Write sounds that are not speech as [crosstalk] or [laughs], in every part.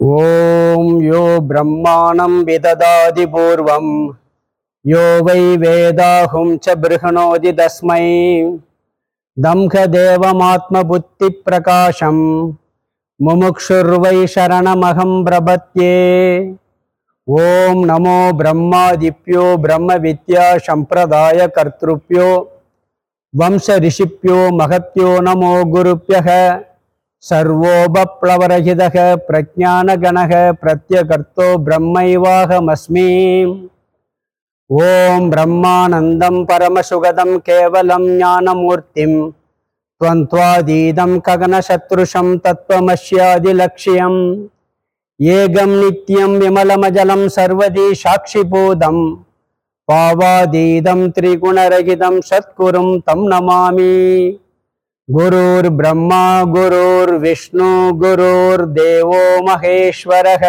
ॐ यो ब्रह्माणं विददाति पूर्वं यो वै वेदाहुं च बृहणोति तस्मै दम्भदेवमात्मबुद्धिप्रकाशं मुमुक्षुर्वै शरणमहं प्रपद्ये ॐ नमो ब्रह्मादिभ्यो ब्रह्मविद्यासम्प्रदायकर्तृभ्यो वंशऋषिभ्यो महत्यो नमो गुरुभ्यः सर्वोपप्लवरहितः प्रज्ञानगणः प्रत्यकर्तो ब्रह्मैवाहमस्मि ॐ ब्रह्मानन्दं परमसुगदं केवलं ज्ञानमूर्तिं त्वन्त्वादीदं गगनशत्रुषं तत्त्वमस्यादिलक्ष्यम् ஏகம் நித்யம் விமலமஜலம் சர்வதி சாட்சிபூதம் பாவாதீதம் திரிகுணரகிதம் சத்குரும் தம் நமாமி குருர் பிரம்மா குருர் விஷ்ணு குருர் தேவோ மகேஸ்வரக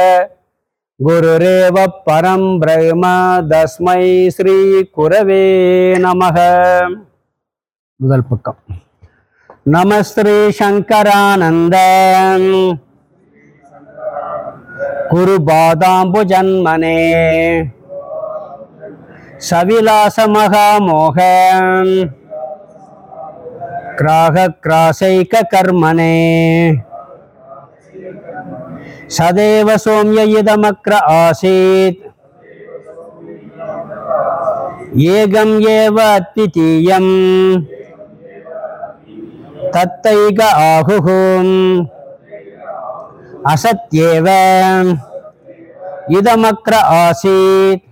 குருரேவ பரம் பிரம்ம தஸ்மை ஸ்ரீ குரவே நமக முதல் பக்கம். நமஸ்ரீ சங்கரானந்த குரு பாதாம்பு ஜன்மனே। சவிலாச மகாமோகன்। क्राहक्रासैककर्मणे सदैव सोम्य इदमक्र आसीत्। एकम् एव द्वितीयं तत्तैक आहुः। असत्येव। इदमक्र आसीत्।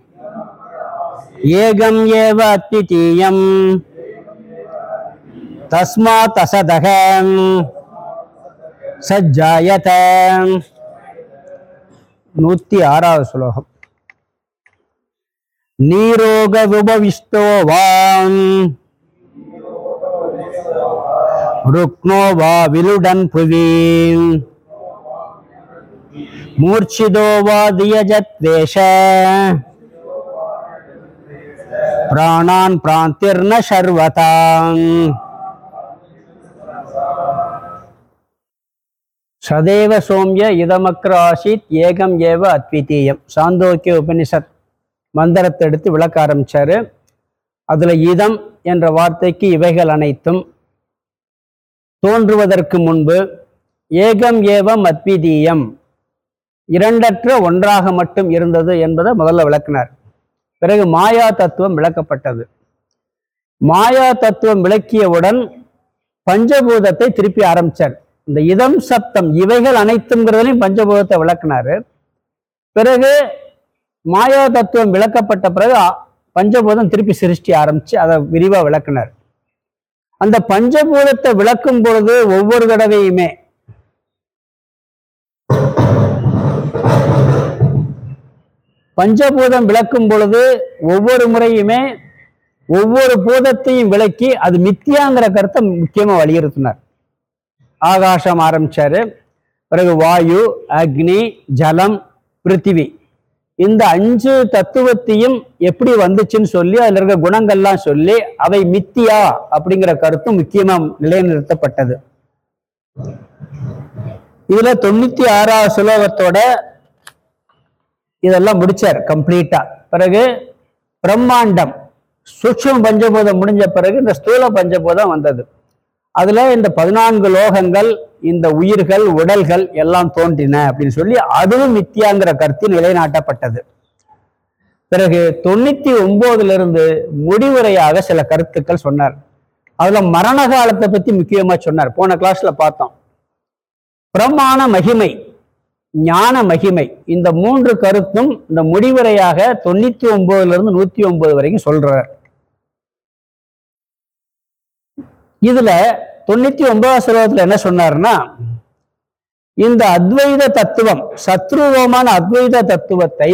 एकम् एव द्वितीयं தஸ்மாத் அசதக சஜ்ஜாயத நூத்தி ஆறாவது ஸ்லோகம் நீரோக விபவிஷ்டோ வாம் ருக்னோ வா விலுடன் புவீம் मूर्छिदो वा दियजत्वेष प्राणान् प्रान्तिर्न शर्वताम् சதேவ சோம்ய இதமக்ர ஆசித் ஏகம் ஏவ அத்விதீயம். சாந்தோக்கிய உபனிஷத் மந்திரத்தை எடுத்து விளக்க ஆரம்பித்தார் அதில் இதம் என்ற வார்த்தைக்கு இவைகள் அனைத்தும் தோன்றுவதற்கு முன்பு ஏகம் ஏவம் அத்விதீயம் இரண்டற்ற ஒன்றாக மட்டும் இருந்தது என்பதை முதல்ல விளக்கினார். பிறகு மாயா தத்துவம் விளக்கப்பட்டது. மாயா தத்துவம் விளக்கியவுடன் பஞ்சபூதத்தை திருப்பி ஆரம்பித்தார் இந்த இதம் சப்தம் இவைகள் அனைத்துங்கிறதுலையும் பஞ்சபூதத்தை விளக்குனாரு. பிறகு மாயா தத்துவம் விளக்கப்பட்ட பிறகு பஞ்சபூதம் திருப்பி சிருஷ்டி ஆரம்பிச்சு அதை விரிவா விளக்குனார். அந்த பஞ்சபூதத்தை விளக்கும் பொழுது ஒவ்வொரு தடவையுமே பஞ்சபூதம் விளக்கும் பொழுது ஒவ்வொரு முறையுமே ஒவ்வொரு பூதத்தையும் விளக்கி அது மித்தியாங்கிற கருத்தை முக்கியமா வலியுறுத்தினார். ஆகாசம் ஆரம்பிச்சாரு. பிறகு வாயு அக்னி ஜலம் பிருத்திவி. இந்த அஞ்சு தத்துவத்தையும் எப்படி வந்துச்சுன்னு சொல்லி அதுல இருக்க குணங்கள்லாம் சொல்லி அவை மித்தியா அப்படிங்கிற கருத்தும் முக்கியமா நிலைநிறுத்தப்பட்டது. இதுல தொண்ணூத்தி ஆறாவது சுலோகத்தோட இதெல்லாம் முடிச்சார் கம்ப்ளீட்டா பிறகு பிரம்மாண்டம் சூட்சம் பஞ்சபூதம் முடிஞ்ச பிறகு இந்த ஸ்தூல பஞ்சபூதம் வந்தது. அதுல இந்த பதினான்கு லோகங்கள் இந்த உயிர்கள் உடல்கள் எல்லாம் தோன்றின அப்படின்னு சொல்லி அதுவும் மித்தியாங்கிற கருத்து நிலைநாட்டப்பட்டது. பிறகு தொண்ணூத்தி ஒன்பதுல இருந்து முடிவுரையாக சில கருத்துக்கள் சொன்னார். அதுல மரண காலத்தை பத்தி முக்கியமா சொன்னார். போன கிளாஸ்ல பார்த்தோம். பிரமாண மகிமை ஞான மகிமை இந்த மூன்று கருத்தும் இந்த முடிவுரையாக தொண்ணூத்தி ஒன்பதுல இருந்து நூத்தி ஒன்பது வரைக்கும் சொல்றார். இதுல தொண்ணூத்தி ஒன்பதாம் ஸ்லோகத்துல என்ன சொன்னாருன்னா இந்த அத்வைத தத்துவம் சத்ருவமான அத்வைத தத்துவத்தை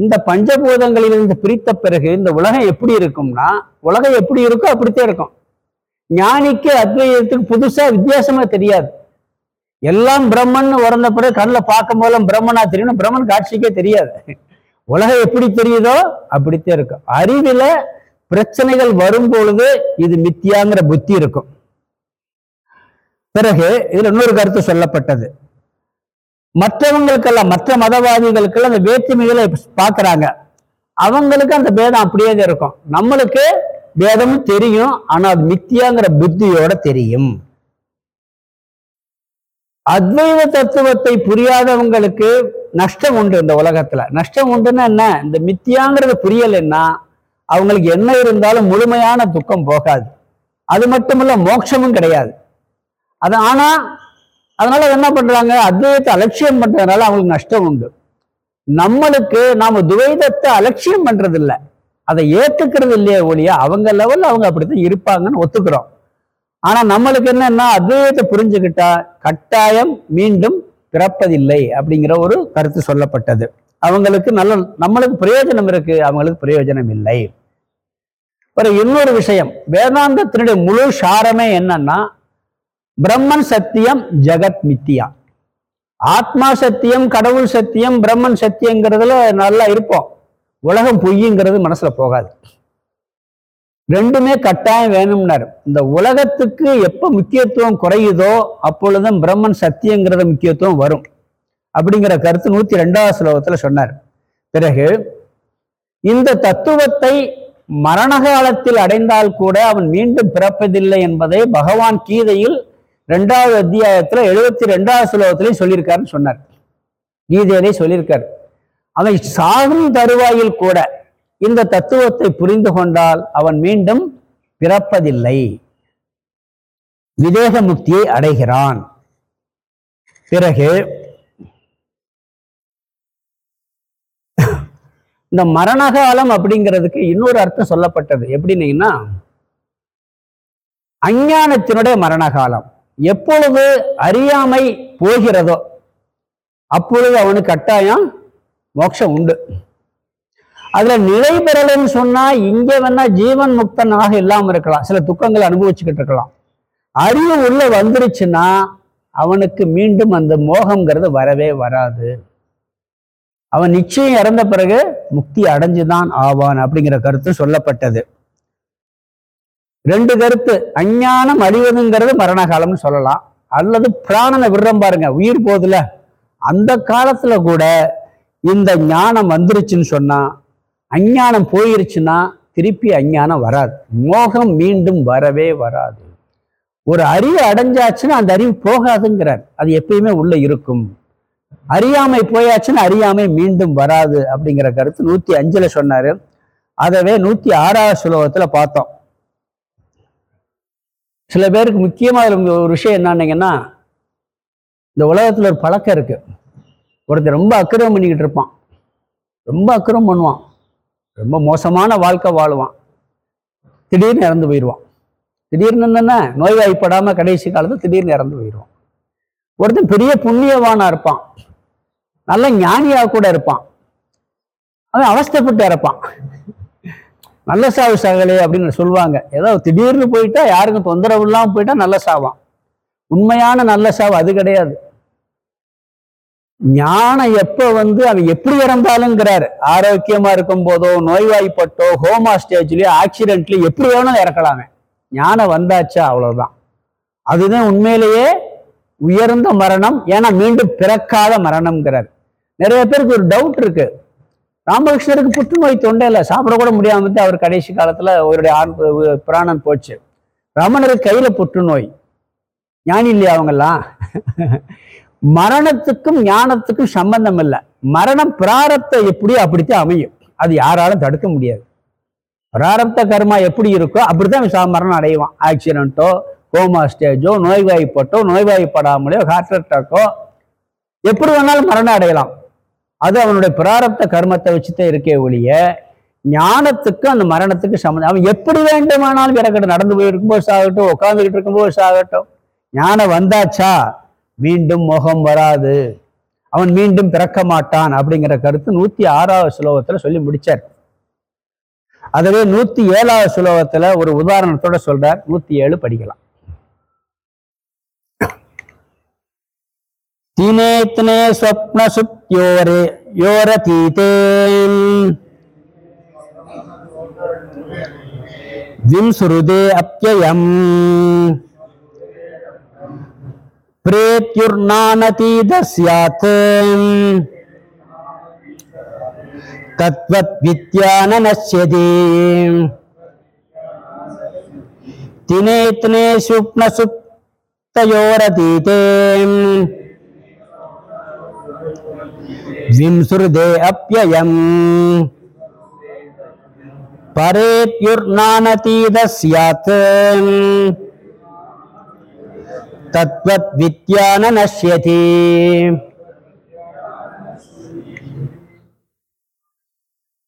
இந்த பஞ்சபூதங்களிலிருந்து பிரித்த பிறகு இந்த உலகம் எப்படி இருக்கும்னா உலகம் எப்படி இருக்கோ அப்படித்தான் இருக்கும். ஞானிக்கு அத்வைதத்துக்கு புதுசா வித்தியாசமா தெரியாது. எல்லாம் பிரம்மன் உறந்த பிறகு கண்ணில் பார்க்கும் போதெல்லாம் பிரம்மனா தெரியும் பிரம்மன் காட்சிக்கே தெரியாது. உலகம் எப்படி தெரியுதோ அப்படித்தான் இருக்கும். அறிவில பிரச்சனைகள் வரும் பொழுது இது மித்தியாங்கிற புத்தி இருக்கும். பிறகு இதுல இன்னொரு கருத்து சொல்லப்பட்டது. மற்றவங்களுக்கெல்லாம் மற்ற மதவாதிகளுக்கெல்லாம் அந்த வேற்றுமைகளை பாக்குறாங்க அவங்களுக்கு அந்த பேதம் அப்படியே தான் இருக்கும். நம்மளுக்கு பேதமும் தெரியும் ஆனா அது மித்தியாங்கிற புத்தியோட தெரியும். அத்வைத தத்துவத்தை புரியாதவங்களுக்கு நஷ்டம் உண்டு இந்த உலகத்துல. நஷ்டம் உண்டுன்னா என்ன? இந்த மித்தியாங்கிறது புரியலைன்னா அவங்களுக்கு என்ன இருந்தாலும் முழுமையான துக்கம் போகாது. அது மட்டுமல்ல மோட்சமும் கிடையாது. அது ஆனால் அதனால என்ன பண்றாங்க? அத்வைதத்தை அலட்சியம் பண்றதுனால அவங்களுக்கு நஷ்டம் உண்டு. நம்மளுக்கு நாம துவைதத்தை அலட்சியம் பண்றது அதை ஏத்துக்கிறது இல்லையே ஒழிய அவங்க லெவல்ல அவங்க அப்படித்தான் இருப்பாங்கன்னு ஒத்துக்கிறோம். ஆனா நம்மளுக்கு என்னன்னா அத்வைதத்தை புரிஞ்சுக்கிட்டா கட்டாயம் மீண்டும் பிறப்பதில்லை அப்படிங்கிற ஒரு கருத்து சொல்லப்பட்டது. அவங்களுக்கு நல்ல நம்மளுக்கு பிரயோஜனம் இருக்கு அவங்களுக்கு பிரயோஜனம் இல்லை. ஒரு இன்னொரு விஷயம் வேதாந்தத்தினுடைய முழு சாரமே என்னன்னா பிரம்மன் சத்தியம் ஜெகத் மித்தியா. ஆத்மா சத்தியம் கடவுள் சத்தியம் பிரம்மன் சத்தியங்கிறதுல நல்லா இருப்போம். உலகம் பொய்யுங்கிறது மனசுல போகாது. ரெண்டுமே கட்டாயம் வேணும்னாரு. இந்த உலகத்துக்கு எப்ப முக்கியத்துவம் குறையுதோ அப்பொழுதும் பிரம்மன் சத்தியங்கிறத முக்கியத்துவம் வரும். அப்படிங்கிற கருத்து நூத்தி ரெண்டாவது ஸ்லோகத்துல சொன்னார். பிறகு இந்த தத்துவத்தை மரண காலத்தில் அடைந்தால் கூட அவன் மீண்டும் பிறப்பதில்லை என்பதை பகவான் கீதையில் ரெண்டாவது அத்தியாயத்தில் எழுபத்தி ரெண்டாவது ஸ்லோகத்திலையும் சொல்லியிருக்காருன்னு சொன்னார். கீதையிலே சொல்லியிருக்கார். அவன் சாகும் தருவாயில் கூட இந்த தத்துவத்தை புரிந்து கொண்டால் அவன் மீண்டும் பிறப்பதில்லை. விதேக முக்தியை அடைகிறான். பிறகு இந்த மரணகாலம் அப்படிங்கிறதுக்கு இன்னொரு அர்த்தம் சொல்லப்பட்டது. எப்படின்னீங்கன்னா அஞ்ஞானத்தினுடைய மரணகாலம். எப்பொழுது அறியாமை போகிறதோ அப்பொழுது அவனுக்கு கட்டாயம் மோட்சம் உண்டு. அதுல நிலை பெறலன்னு சொன்னா இங்க வேணா ஜீவன் முக்தனாக இல்லாம இருக்கலாம். சில துக்கங்களை அனுபவிச்சுக்கிட்டு இருக்கலாம். அறிவு உள்ள வந்துருச்சுன்னா அவனுக்கு மீண்டும் அந்த மோகம்ங்கிறது வரவே வராது. அவன் நிச்சயம் இறந்த பிறகு முக்தி அடைஞ்சுதான் ஆவான் அப்படிங்கிற கருத்து சொல்லப்பட்டது. ரெண்டு கருத்து அஞ்ஞானம் அழிவதுங்கிறது மரணகாலம்னு சொல்லலாம். அல்லது பிராணனை விடுறோம் பாருங்க உயிர் போதுல அந்த காலத்துல கூட இந்த ஞானம் வந்துருச்சுன்னு சொன்னா அஞ்ஞானம் போயிருச்சுன்னா திருப்பி அஞ்ஞானம் வராது. மோகம் மீண்டும் வரவே வராது. ஒரு அறிவு அடைஞ்சாச்சுன்னா அந்த அறிவு போகாதுங்கிறார். அது எப்பயுமே உள்ள இருக்கும். அறியாமை போயாச்சுன்னா அறியாமை மீண்டும் வராது அப்படிங்கிற கருத்து நூத்தி அஞ்சுல சொன்னாரு. அதவே நூத்தி ஆறாவது சுலோகத்துல பார்த்தோம். சில பேருக்கு முக்கியமாக அதுல ஒரு விஷயம் என்னன்னீங்கன்னா இந்த உலகத்தில் ஒரு பழக்கம் இருக்கு. ஒருத்தர் ரொம்ப அக்கிரமம் பண்ணிக்கிட்டு இருப்பான். ரொம்ப அக்கிரமம் பண்ணுவான். ரொம்ப மோசமான வாழ்க்கை வாழுவான். திடீர்னு இறந்து போயிடுவான். திடீர்னு என்னென்ன நோய்வாய்ப்படாமல் கடைசி காலத்தில் திடீர்னு இறந்து போயிடுவான். ஒருத்தன் பெரிய புண்ணியவானா இருப்பான். நல்ல ஞானியா கூட இருப்பான். அவன் அவஸ்தைப்பட்டு இறப்பான். நல்ல சாவு சாகலே அப்படின்னு சொல்லுவாங்க. ஏதோ திடீர்னு போயிட்டா யாருக்கும் தொந்தரவு இல்லாமல் போயிட்டா நல்ல சாவான். உண்மையான நல்ல சாவு அது கிடையாது. ஞானம் எப்போ வந்து அவன் எப்படி இறந்தாலுங்கிறாரு. ஆரோக்கியமா இருக்கும் போதோ நோய்வாய்ப்பட்டோ ஹோமா ஸ்டேஜ்லயோ ஆக்சிடென்ட்லயோ எப்படி வேணாலும் இறக்கலாமே ஞானம் வந்தாச்சா அவ்வளவுதான். அதுதான் உண்மையிலேயே உயர்ந்த மரணம். ஏன்னா மீண்டும் பிறக்காத மரணம்ங்கிறார். நிறைய பேருக்கு ஒரு டவுட் இருக்கு. ராமகிருஷ்ணருக்கு புற்றுநோய் தொண்டையில் சாப்பிட கூட முடியாம வந்து அவர் கடைசி காலத்துல அவருடைய ஆண் பிராணம் போச்சு. ரமணருக்கு கையில புற்றுநோய். ஞானி இல்லையா அவங்கெல்லாம்? மரணத்துக்கும் ஞானத்துக்கும் சம்பந்தம் இல்லை. மரணம் பிராரத்தை எப்படியோ அப்படித்தான் அமையும். அது யாராலும் தடுக்க முடியாது. பிராரப்த கர்மா எப்படி இருக்கோ அப்படித்தான் சா- மரணம் அடைவான். ஆக்சிடென்ட்டோ கோமா ஸ்டேஜோ நோய்வாய்ப்பட்டோ நோய்வாய்ப்படாமலையோ ஹார்ட் அட்டாக்கோ எப்படி வேணாலும் மரணம் அடையலாம். அது அவனுடைய பிராரப்த கர்மத்தை வச்சுதான் இருக்கே ஒழிய ஞானத்துக்கு அந்த மரணத்துக்கு சம்மந்தம் அவன் எப்படி வேண்டுமானாலும் இறக்கட்டும் நடந்து போயிருக்கும்போது சாகட்டும் உட்காந்துக்கிட்டு இருக்கும்போது சாகட்டும். ஞானம் வந்தாச்சா? மீண்டும் முகம் வராது. அவன் மீண்டும் பிறக்க மாட்டான் அப்படிங்கிற கருத்து நூத்தி ஆறாவது சுலோகத்துல சொல்லி முடிச்சார். அதுவே நூத்தி ஏழாவது சுலோகத்துல ஒரு உதாரணத்தோட சொல்றார். நூத்தி ஏழு படிக்கலாம். ृदे अप्ययम्। प्रेत्युर्नानतीदस्यात्। तत्त्वद्विद्या नश्यतिनेत्ने स्वप्नसुप्तयोरती விம்சுருதே அப்யயம். பரேத்யுர்நானதீதஸ்யாத் தத்வத் வித்யான நஷ்யதி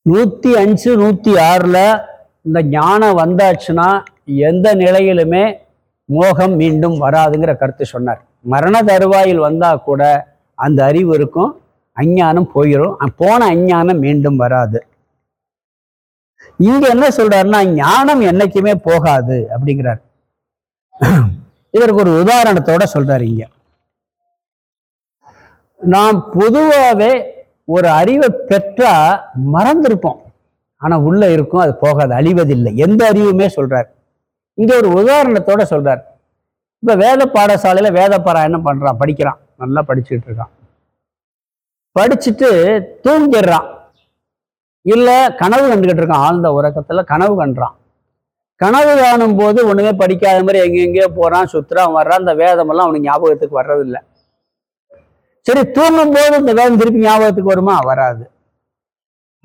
நூற்றி அஞ்சு நூத்தி ஆறுல இந்த ஞானம் வந்தாச்சுன்னா எந்த நிலையிலுமே மோகம் மீண்டும் வராதுங்கிற கருத்து சொன்னார். மரண தருவாயில் வந்தா கூட அந்த அறிவு இருக்கும். அஞ்ஞானம் போயிடும் போன அஞ்ஞானம் மீண்டும் வராது. இங்க என்ன சொல்றாருன்னா ஞானம் என்னைக்குமே போகாது அப்படிங்கிறார். இதற்கு ஒரு உதாரணத்தோட சொல்றாரு இங்க. நாம் பொதுவாகவே ஒரு அறிவை பெற்றா மறந்திருப்போம். ஆனா உள்ள இருக்கும் அது போகாது அழிவதில்லை. எந்த அறிவுமே சொல்றார். இங்க ஒரு உதாரணத்தோட சொல்றார். இப்ப வேத பாடசாலையில வேத பாராயணம் பண்றான் படிக்கிறான் நல்லா படிச்சுட்டு இருக்கான். படிச்சுட்டு தூங்கிடுறான். இல்லை கனவு கண்டுகிட்டு இருக்கான். ஆழ்ந்த உறக்கத்தில் கனவு கண்டுறான் கனவு காணும் போது ஒன்றுமே படிக்காத மாதிரி எங்கெங்கேயோ போகிறான் சுத்துறான் வர்றான். அந்த வேதமெல்லாம் அவனுக்கு ஞாபகத்துக்கு வர்றதில்லை. சரி தூங்கும் போது இந்த வேதம் திருப்பி ஞாபகத்துக்கு வருமா? வராது.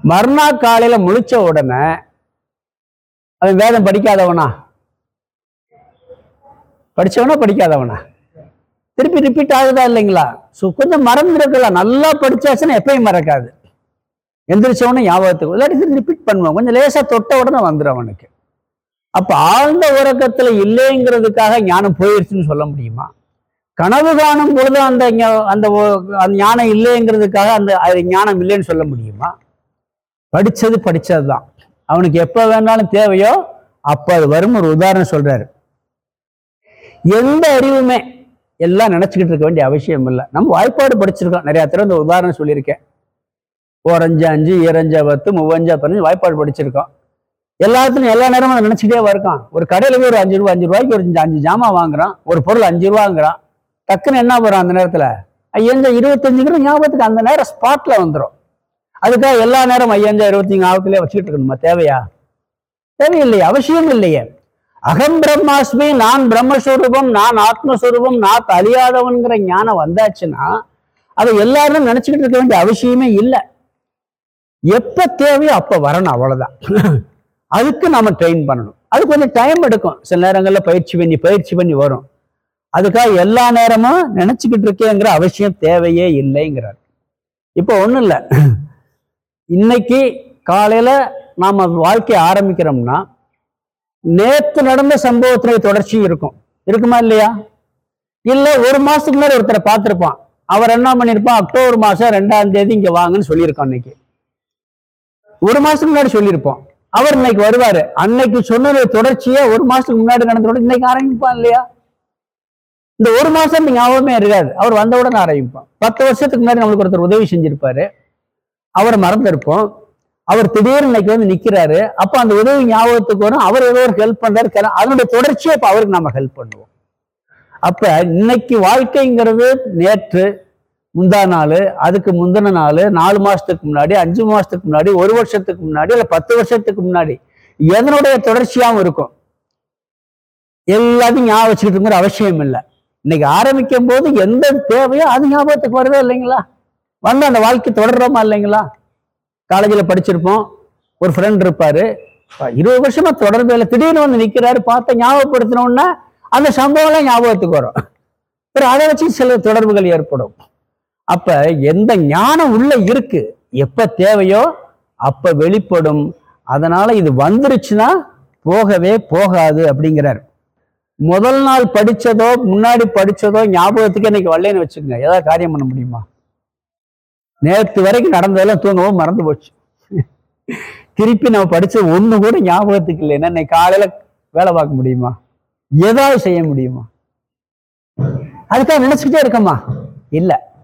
மறுநாள் காலையில் முழிச்ச உடனே அவன் வேதம் படிக்காதவனா? படித்தவனா படிக்காதவனா? திருப்பி ரிப்பீட் ஆகுதா இல்லைங்களா? ஸோ கொஞ்சம் மறந்துருக்கலாம். நல்லா படித்தாச்சுன்னா எப்பயும் மறக்காது. எந்திரிச்சவனே ஞாபகத்துக்கு இல்லாட்டி ரிப்பீட் பண்ணுவான். கொஞ்சம் லேசா தொட்ட உடனே வந்துடும் அவனுக்கு. அப்போ ஆழ்ந்த உறக்கத்துல இல்லைங்கிறதுக்காக ஞானம் போயிடுச்சுன்னு சொல்ல முடியுமா? கனவு காணும் பொழுது அந்த அந்த அந்த ஞானம் இல்லைங்கிறதுக்காக அந்த அது ஞானம் இல்லைன்னு சொல்ல முடியுமா? படிச்சது படிச்சதுதான். அவனுக்கு எப்போ வேணாலும் தேவையோ அப்ப அது வரும். ஒரு உதாரணம் சொல்றாரு. எந்த அறிவுமே எல்லாம் நினச்சிக்கிட்டு இருக்க வேண்டிய அவசியம் இல்லை. நம்ம வாய்ப்பாடு படிச்சிருக்கோம். நிறையா தடவை இந்த உதாரணம் சொல்லியிருக்கேன். ஓரஞ்சு அஞ்சு ஈரஞ்சா பத்து மூவஞ்சா பதினஞ்சு வாய்ப்பாடு படிச்சிருக்கோம். எல்லாத்துலையும் எல்லா நேரமும் அதை நினச்சிக்கிட்டே இருக்கோம் ஒரு கடையில் போய் ஒரு அஞ்சு ரூபா அஞ்சு ரூபாய்க்கு ஒரு அஞ்சு- அஞ்சு ஜாமான் வாங்குறான். ஒரு பொருள் அஞ்சு ரூபாங்கிறான் டக்குன்னு என்ன போகிறான் அந்த நேரத்தில்? ஐயஞ்சா இருபத்தஞ்சுங்கிற ஞாபகத்துக்கு அந்த நேரம் ஸ்பாட்டில் வந்துடும் அதுக்காக எல்லா நேரம் ஐயஞ்சா இருபத்தஞ்சு ஞாபகத்திலே வச்சுக்கிட்டு இருக்கணுமா? தேவையா? தேவையில்லையே. அவசியம் இல்லையே. அகம் பிரம்மாஸ்மி நான் பிரம்மஸ்வரூபம் நான் ஆத்மஸ்வரூபம் நான் அழியாதவன்கிற ஞானம் வந்தாச்சுன்னா அதை எல்லாரும் நினைச்சுக்கிட்டு இருக்க வேண்டிய அவசியமே இல்லை. எப்ப தேவையோ அப்ப வரணும் அவ்வளவுதான். அதுக்கு நம்ம ட்ரெயின் பண்ணணும். அது கொஞ்சம் டைம் எடுக்கும். சில நேரங்கள்ல பயிற்சி பண்ணி பயிற்சி பண்ணி வரும். அதுக்காக எல்லா நேரமும் நினைச்சுக்கிட்டு இருக்கேங்கிற அவசியம் தேவையே இல்லைங்கிறார். இப்போ ஒண்ணும் இல்லை. இன்னைக்கு காலையில நாம வாழ்க்கையை ஆரம்பிக்கிறோம்னா நேத்து நடந்த சம்பவத்தினுடைய தொடர்ச்சி இருக்கும். இருக்குமா இல்லையா? இல்ல ஒரு மாசத்துக்கு முன்னாடி ஒருத்தரை பார்த்திருப்பான். அவர் என்ன பண்ணிருப்பான்? அக்டோபர் மாசம் ரெண்டாம் தேதி இங்க வாங்கன்னு சொல்லியிருக்கோம் இன்னைக்கு. ஒரு மாசத்துக்கு முன்னாடி சொல்லியிருப்போம். அவர் இன்னைக்கு வருவாரு. அன்னைக்கு சொன்னது தொடர்ச்சியா ஒரு மாசத்துக்கு முன்னாடி நடந்தோட இன்னைக்கு ஆரம்பிப்பான் இல்லையா? இந்த ஒரு மாசம் நீங்க ஞாபகமே இருக்காது. அவர் வந்தவுடன் ஆரம்பிப்பான். பத்து வருஷத்துக்கு முன்னாடி நம்மளுக்கு ஒருத்தர் உதவி செஞ்சிருப்பாரு. அவரை மறந்திருப்போம். அவர் திடீர்னு இன்னைக்கு வந்து நிக்கிறாரு. அப்ப அந்த உதவி ஞாபகத்துக்கு வரும். அவர் ஏதோ ஒரு ஹெல்ப் பண்றாரு. அதனுடைய தொடர்ச்சியை இப்ப அவருக்கு நம்ம ஹெல்ப் பண்ணுவோம். அப்ப இன்னைக்கு வாழ்க்கைங்கிறது நேற்று முந்தா நாள் அதுக்கு முந்தின நாள் நாலு மாசத்துக்கு முன்னாடி அஞ்சு மாசத்துக்கு முன்னாடி ஒரு வருஷத்துக்கு முன்னாடி இல்ல பத்து வருஷத்துக்கு முன்னாடி எதனுடைய தொடர்ச்சியாகவும் இருக்கும். எல்லாத்தையும் ஞாபகம் வச்சுக்கிட்டுங்கிற அவசியம் இல்லை. இன்னைக்கு ஆரம்பிக்கும் போது எந்த தேவையோ அது ஞாபகத்துக்கு வருதோ இல்லைங்களா? வந்து அந்த வாழ்க்கை தொடர்றோமா இல்லைங்களா? காலேஜில் படிச்சிருப்போம். ஒரு ஃப்ரெண்ட் இருப்பாரு. இருபது வருஷமா தொடர்பு இல்லை. திடீர்னு வந்து நிக்கிறாரு பார்த்து ஞாபகப்படுத்தினோன்னா அந்த சம்பவம்லாம் ஞாபகத்துக்கு வரும். பிறகு அதை வச்சு சில தொடர்புகள் ஏற்படும். அப்ப எந்த ஞானம் உள்ள இருக்கு? எப்ப தேவையோ அப்ப வெளிப்படும். அதனால இது வந்துருச்சுன்னா போகவே போகாது அப்படிங்கிறார். முதல் நாள் படிச்சதோ முன்னாடி படிச்சதோ ஞாபகத்துக்கு இன்னைக்கு வரலன்னு வச்சுக்கோங்க. ஏதாவது காரியம் பண்ண முடியுமா? நேற்று வரைக்கும் நடந்ததெல்லாம் தூங்கவும் மறந்து போச்சு. திருப்பி நம்ம படிச்சது ஒன்று கூட ஞாபகத்துக்கு இல்லைன்னா இன்னைக்கு காலையில வேலை பார்க்க முடியுமா? ஏதாவது செய்ய முடியுமா? அதுக்காக நினைச்சுக்கிட்டே இருக்கமா? இல்ல.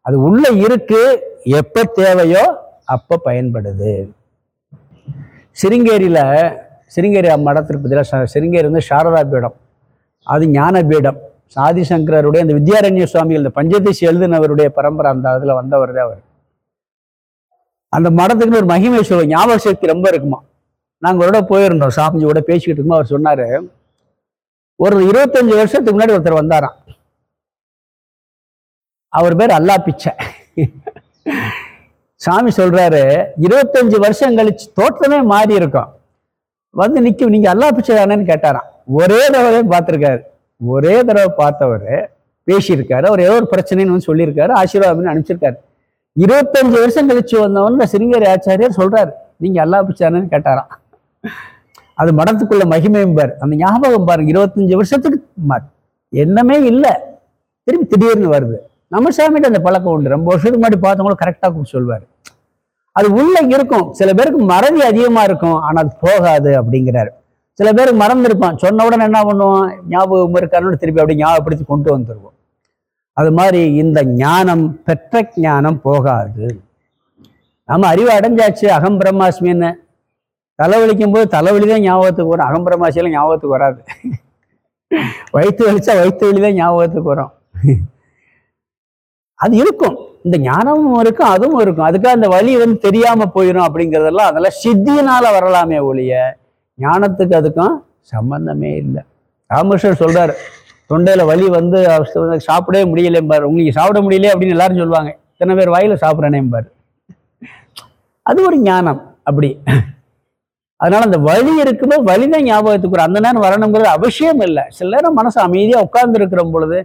அது உள்ள இருக்கு. எப்ப தேவையோ அப்ப பயன்படுது. சிருங்கேரியில சிருங்கேரி மடத்திற்கு பதிலாக சிருங்கேரி வந்து சாரதா பீடம். அது ஞான பீடம் ஆதிசங்கரருடைய அந்த வித்யாரண்ய சுவாமிகள் இந்த பஞ்சதிசி எழுதினவருடைய பரம்பரை அந்த அதுல வந்தவர் தான் அவர். அந்த மடத்துக்குன்னு ஒரு மகிமை சொல்லுவோம் ஞாபக சக்தி ரொம்ப இருக்குமா? நாங்க அவரோட போயிருந்தோம் சாமிஜியோட பேசிக்கிட்டு இருக்கோம் அவர் சொன்னாரு ஒரு இருபத்தஞ்சு வருஷத்துக்கு முன்னாடி ஒருத்தர் வந்தாராம். அவர் பேர் அல்லா பிச்சை. சாமி சொல்றாரு இருபத்தஞ்சு வருஷம் கழிச்சு தோற்றமே மாறி இருக்கும். வந்து நிற்கும் நீங்க அல்லா பிச்சை தானேன்னு கேட்டாராம். ஒரே தடவை பார்த்துருக்காரு. ஒரே தடவை பார்த்தவர் பேசியிருக்காரு. அவர் ஏதோ ஒரு பிரச்சனைன்னு வந்து சொல்லியிருக்காரு. ஆசீர்வாதம்னு அனுப்பிச்சிருக்காரு. இருபத்தஞ்சு வருஷம் கழிச்சு வந்தவன் சிருங்கேரி ஆச்சாரியர் சொல்றாரு. நீங்க அல்லா பிச்சானு கேட்டாராம். அது மடத்துக்குள்ள மகிமையும் பாரு. அந்த ஞாபகம் பாருங்க. இருபத்தஞ்சு வருஷத்துக்கு என்னமே இல்லை. திரும்பி திடீர்னு வருது. நம்ம சாமிகிட்ட அந்த பழக்கம் உண்டு. ரொம்ப வருஷத்துக்கு முன்னாடி பார்த்தவங்களும் கரெக்டாக கூப்பிட்டு சொல்வார். அது உள்ள இருக்கும். சில பேருக்கு மறதி அதிகமாக இருக்கும். ஆனால் அது போகாது அப்படிங்கிறாரு. சில பேருக்கு மறந்துருப்பான் சொன்ன உடனே என்ன பண்ணுவோம் ஞாபகம் இருக்கான்னு திருப்பி அப்படி ஞாபகப்படுத்தி கொண்டு வந்துருவோம் அது மாதிரி இந்த ஞானம் பெற்ற ஞானம் போகாது. நம்ம அறிவு அடைஞ்சாச்சு அகம் பிரம்மாஸ்மின்னு தலைவலிக்கும் போது தலைவலி தான் ஞாபகத்துக்கு வரும். அகம் பிரம்மாசியெல்லாம் ஞாபகத்துக்கு வராது. வயிற்று வலிச்சா வயிற்று வலி தான் ஞாபகத்துக்கு வரும். அது இருக்கும். இந்த ஞானமும் இருக்கும் அதுவும் இருக்கும். அதுக்காக அந்த வலி வந்து தெரியாம போயிடும் அப்படிங்கிறதெல்லாம் அதெல்லாம் சித்தியினால வரலாமே ஒழிய ஞானத்துக்கு அதுக்கும் சம்பந்தமே இல்லை. ராமகிருஷ்ணன் சொல்கிறார் தொண்டையில் வலி வந்து சாப்பிடவே முடியலைம்பார் உங்களுக்கு சாப்பிட முடியல அப்படின்னு எல்லாரும் சொல்லுவாங்க. இத்தனை பேர் வாயில் சாப்பிட்றேனேம்பார். அது ஒரு ஞானம் அப்படி. அதனால் அந்த வலி இருக்கும்போது வலி தான் ஞாபகத்துக்கு அந்த நேரம் வரணுங்கிறது அவசியம் இல்லை. சில நேரம் மனசு அமைதியாக உட்கார்ந்துருக்கிற பொழுது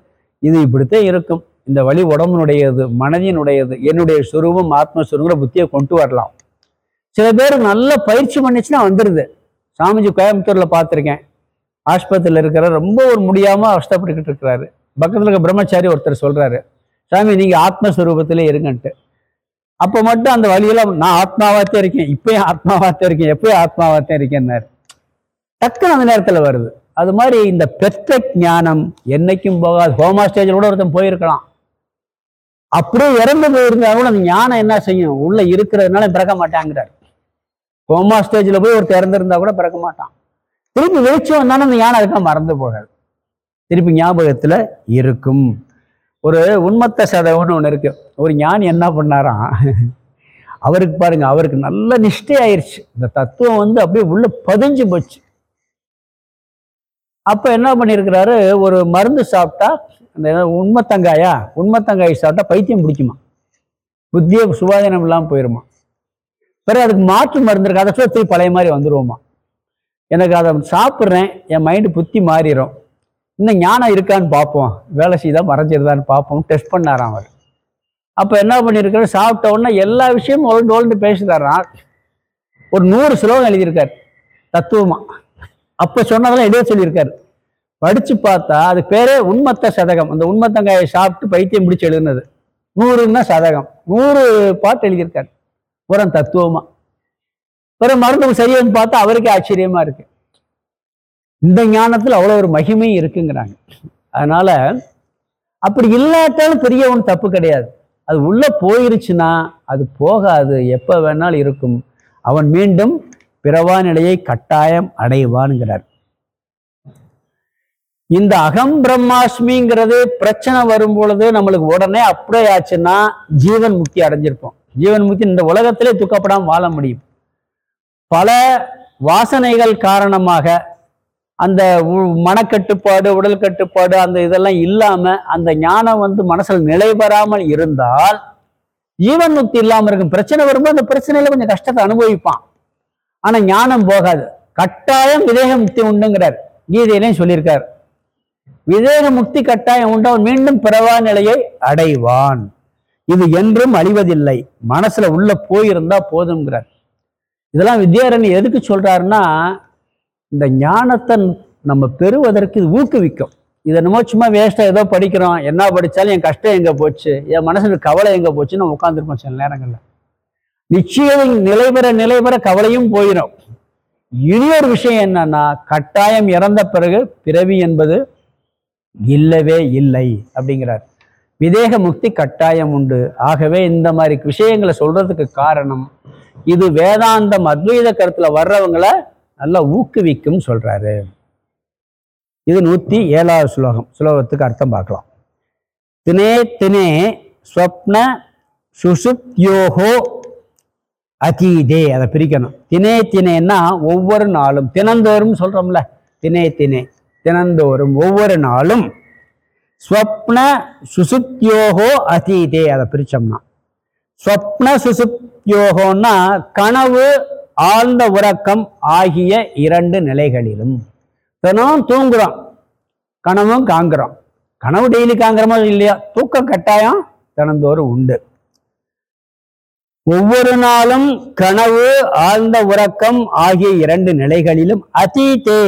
இது இப்படித்தான் இருக்கும். இந்த வலி உடம்புனுடையது மனதினுடையது என்னுடைய சுரூபம் ஆத்மஸ்வரூபங்கிற புத்தியை கொண்டு வரலாம். சில பேர் நல்ல பயிற்சி பண்ணிச்சுன்னா வந்துடுது சாமிஜி கோயம்புத்தூரில் பார்த்துருக்கேன். ஆஸ்பத்திரியில் இருக்கிற ரொம்ப ஒரு முடியாமல் அவஸ்தப்பட்டுக்கிட்டு இருக்கிறாரு. பக்கத்தில் இருக்க பிரம்மச்சாரி ஒருத்தர் சொல்கிறாரு சாமி நீங்கள் ஆத்மஸ்வரூபத்திலே இருங்கன்ட்டு. அப்போ மட்டும் அந்த வழியெல்லாம் நான் ஆத்மாவாத்தே இருக்கேன் இப்பயும் ஆத்மாவாத்தே இருக்கேன் எப்பயும் ஆத்மாவாத்தே இருக்கேன்னாரு. டக்குன்னு அந்த நேரத்தில் வருது. அது மாதிரி இந்த பெற்ற ஞானம் என்னைக்கும் போகாது. ஹோமா ஸ்டேஜில் கூட ஒருத்தன் போயிருக்கலாம். அப்படியே இறந்து போயிருந்தா கூட அந்த ஞானம் என்ன செய்யும்? உள்ள இருக்கிறதுனால பிறக்க மாட்டாங்கிறார். கோமா ஸ்டேஜில் போய் ஒரு திறந்திருந்தா கூட பிறக்க மாட்டான். திருப்பி வெளிச்சம் வந்தாலும் அந்த ஞானம் அதுக்காக மறந்து போகாது. திருப்பி ஞாபகத்தில் இருக்கும். ஒரு உண்மத்த சதவன்னு ஒன்று இருக்கு. ஒரு ஞானி என்ன பண்ணாராம் அவருக்கு பாருங்க அவருக்கு நல்ல நிஷ்டை ஆயிருச்சு. இந்த தத்துவம் வந்து அப்படியே உள்ள பதிஞ்சு போச்சு. அப்போ என்ன பண்ணியிருக்கிறாரு ஒரு மருந்து சாப்பிட்டா அந்த உண்மத்தங்காயா? உண்மத்தங்காய் சாப்பிட்டா பைத்தியம் பிடிக்குமா? புத்திய சுவாதீனம் இல்லாமல் போயிருமா? பிறகு அதுக்கு மாற்று மருந்து இருக்கு. அதை சொல்ல திருப்பி பழைய மாதிரி வந்துடுவோமா எனக்கு அதை சாப்பிட்றேன். என் மைண்டு புத்தி மாறிடும் இன்னும் ஞானம் இருக்கான்னு பார்ப்போம். வேலை செய்தா மறைஞ்சிருதான்னு பார்ப்போம். டெஸ்ட் பண்ணாராம் அவர். அப்போ என்ன பண்ணியிருக்காரு சாப்பிட்ட உடனே எல்லா விஷயமும் ஒழுண்டு ஒழுண்டு பேசுகிறாராம் ஒரு நூறு ஸ்லோகம் எழுதியிருக்கார். தத்துவமா. அப்போ சொன்னதெல்லாம் எழுத சொல்லியிருக்காரு. படித்து பார்த்தா அது பேரே உண்மத்த சதகம். அந்த உண்மத்தங்காயை சாப்பிட்டு பைத்தியம் பிடிச்சி எழுதுனது. நூறுன்னா சதகம். நூறு பாட்டு எழுதியிருக்காரு. புறம் தத்துவமா. பிறகு மருந்து சரியான்னு பார்த்தா அவருக்கே ஆச்சரியமா இருக்கு. இந்த ஞானத்துல அவ்வளோ ஒரு மகிமை இருக்குங்கிறாங்க. அதனால அப்படி இல்லாட்டாலும் பெரிய ஒன்றும் தப்பு கிடையாது. அது உள்ள போயிருச்சுன்னா அது போகாது. எப்ப வேணாலும் இருக்கும். அவன் மீண்டும் பிறவா நிலையை கட்டாயம் அடைவான்கிறார் இந்த அகம் பிரம்மாஸ்மிங்கிறது பிரச்சனை வரும் பொழுது நம்மளுக்கு உடனே அப்படியே ஆச்சுன்னா ஜீவன் முக்தி அடைஞ்சிருப்போம். ஜீவன் முக்தி இந்த உலகத்திலே துக்கப்படாம வாழ முடியும். பல வாசனைகள் காரணமாக அந்த உ- மனக்கட்டுப்பாடு உடல் கட்டுப்பாடு அந்த இதெல்லாம் இல்லாம அந்த ஞானம் வந்து மனசில் நிலை பெறாமல் இருந்தால் ஜீவன் முக்தி இல்லாமல் இருக்கும். பிரச்சனை வரும்போது அந்த பிரச்சனையில கொஞ்சம் கஷ்டத்தை அனுபவிப்பான். ஆனா ஞானம் போகாது. கட்டாயம் விதேக முக்தி உண்டுங்கிறார். கீதையிலையும் சொல்லியிருக்கார். விதேக முக்தி கட்டாயம் உண்டவன் மீண்டும் பிறவா நிலையை அடைவான். இது என்றும் அழிவதில்லை. மனசுல உள்ள போயிருந்தா போதுங்கிறார் இதெல்லாம் வித்யாரணி எதுக்கு சொல்றாருன்னா இந்த ஞானத்தை நம்ம பெறுவதற்கு இது ஊக்குவிக்கும். இதை நம்ம சும்மா வேஸ்டா ஏதோ படிக்கிறோம். என்ன படிச்சாலும் என் கஷ்டம் எங்க போச்சு? என் மனசுல கவலை எங்க போச்சுன்னு நம்ம உட்காந்துருப்போம் சில நேரங்களில். நிச்சயம் நிலைபெற நிலைபெற கவலையும் போயிடும் இனியொரு விஷயம் என்னன்னா கட்டாயம் இறந்த பிறகு பிறவி என்பது இல்லவே இல்லை அப்படிங்கிறார். விதேக முக்தி கட்டாயம் உண்டு. ஆகவே இந்த மாதிரி விஷயங்களை சொல்றதுக்கு காரணம் இது வேதாந்தம் அத்வைத கருத்துல வர்றவங்கள நல்லா ஊக்குவிக்கும் சொல்றாரு. இது நூற்றி ஏழாவது ஸ்லோகம். ஸ்லோகத்துக்கு அர்த்தம் பார்க்கலாம். தினே தினே ஸ்வப்ன சுசுப்யோகோ அதீதே அதை பிரிக்கணும். தினே தினேன்னா ஒவ்வொரு நாளும் தினந்தோறும் சொல்றோம்ல தினே தினே தினந்தோறும் ஒவ்வொரு நாளும் ஸ்வப்ன சுசுப்தியோகோ அதீதே அதை பிரிச்சோம்னா. ஸ்வப்ன சுசுப்தியோகோன்னா கனவு ஆழ்ந்த உறக்கம் ஆகிய இரண்டு நிலைகளிலும். தினம் தூங்குறோம் கனவும் காங்குறோம் கனவு டெய்லி காங்குறோமோ இல்லையா? தூக்கம் கட்டாயம் தினந்தோறும் உண்டு. ஒவ்வொரு நாளும் கனவு ஆழ்ந்த உறக்கம் ஆகிய இரண்டு நிலைகளிலும் அதீதே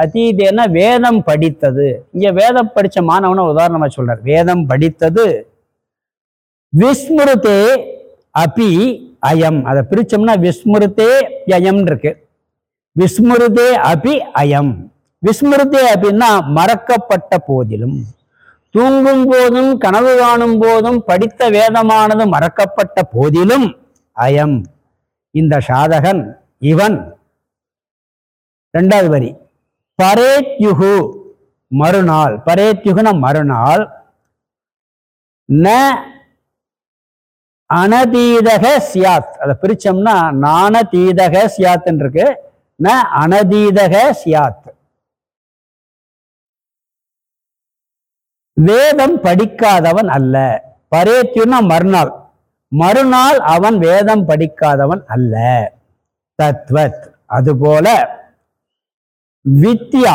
அதீதேன்னா வேதம் படித்தது. இங்க வேதம் படிச்ச மாணவனை உதாரணமா சொல்றார். வேதம் படித்தது. விஸ்மிருதே அபி அயம். அதை பிரிச்சோம்னா விஸ்மிருதே அயம் இருக்கு. விஸ்மிருதே அபி அயம். விஸ்மிருதே அப்படின்னா மறக்கப்பட்ட போதிலும் தூங்கும் போதும் கனவு காணும் போதும் படித்த வேதமானது மறக்கப்பட்ட போதிலும் அயம். இந்த சாதகன் இவன். ரெண்டாவது வரி. பரேத்யுகு மறுநாள். பரேத்யுகுன மறுநாள். ந அனதீதக சியாத். அதை பிரிச்சோம்னா நானதீதக சியாத்ன்னு இருக்கு ந அனதீதக சியாத். வேதம் படிக்காதவன் அல்ல. பரேத்யுனா மறுநாள். மறுநாள் அவன் வேதம் படிக்காதவன் அல்ல. தத்வத். அதுபோல வித்யா.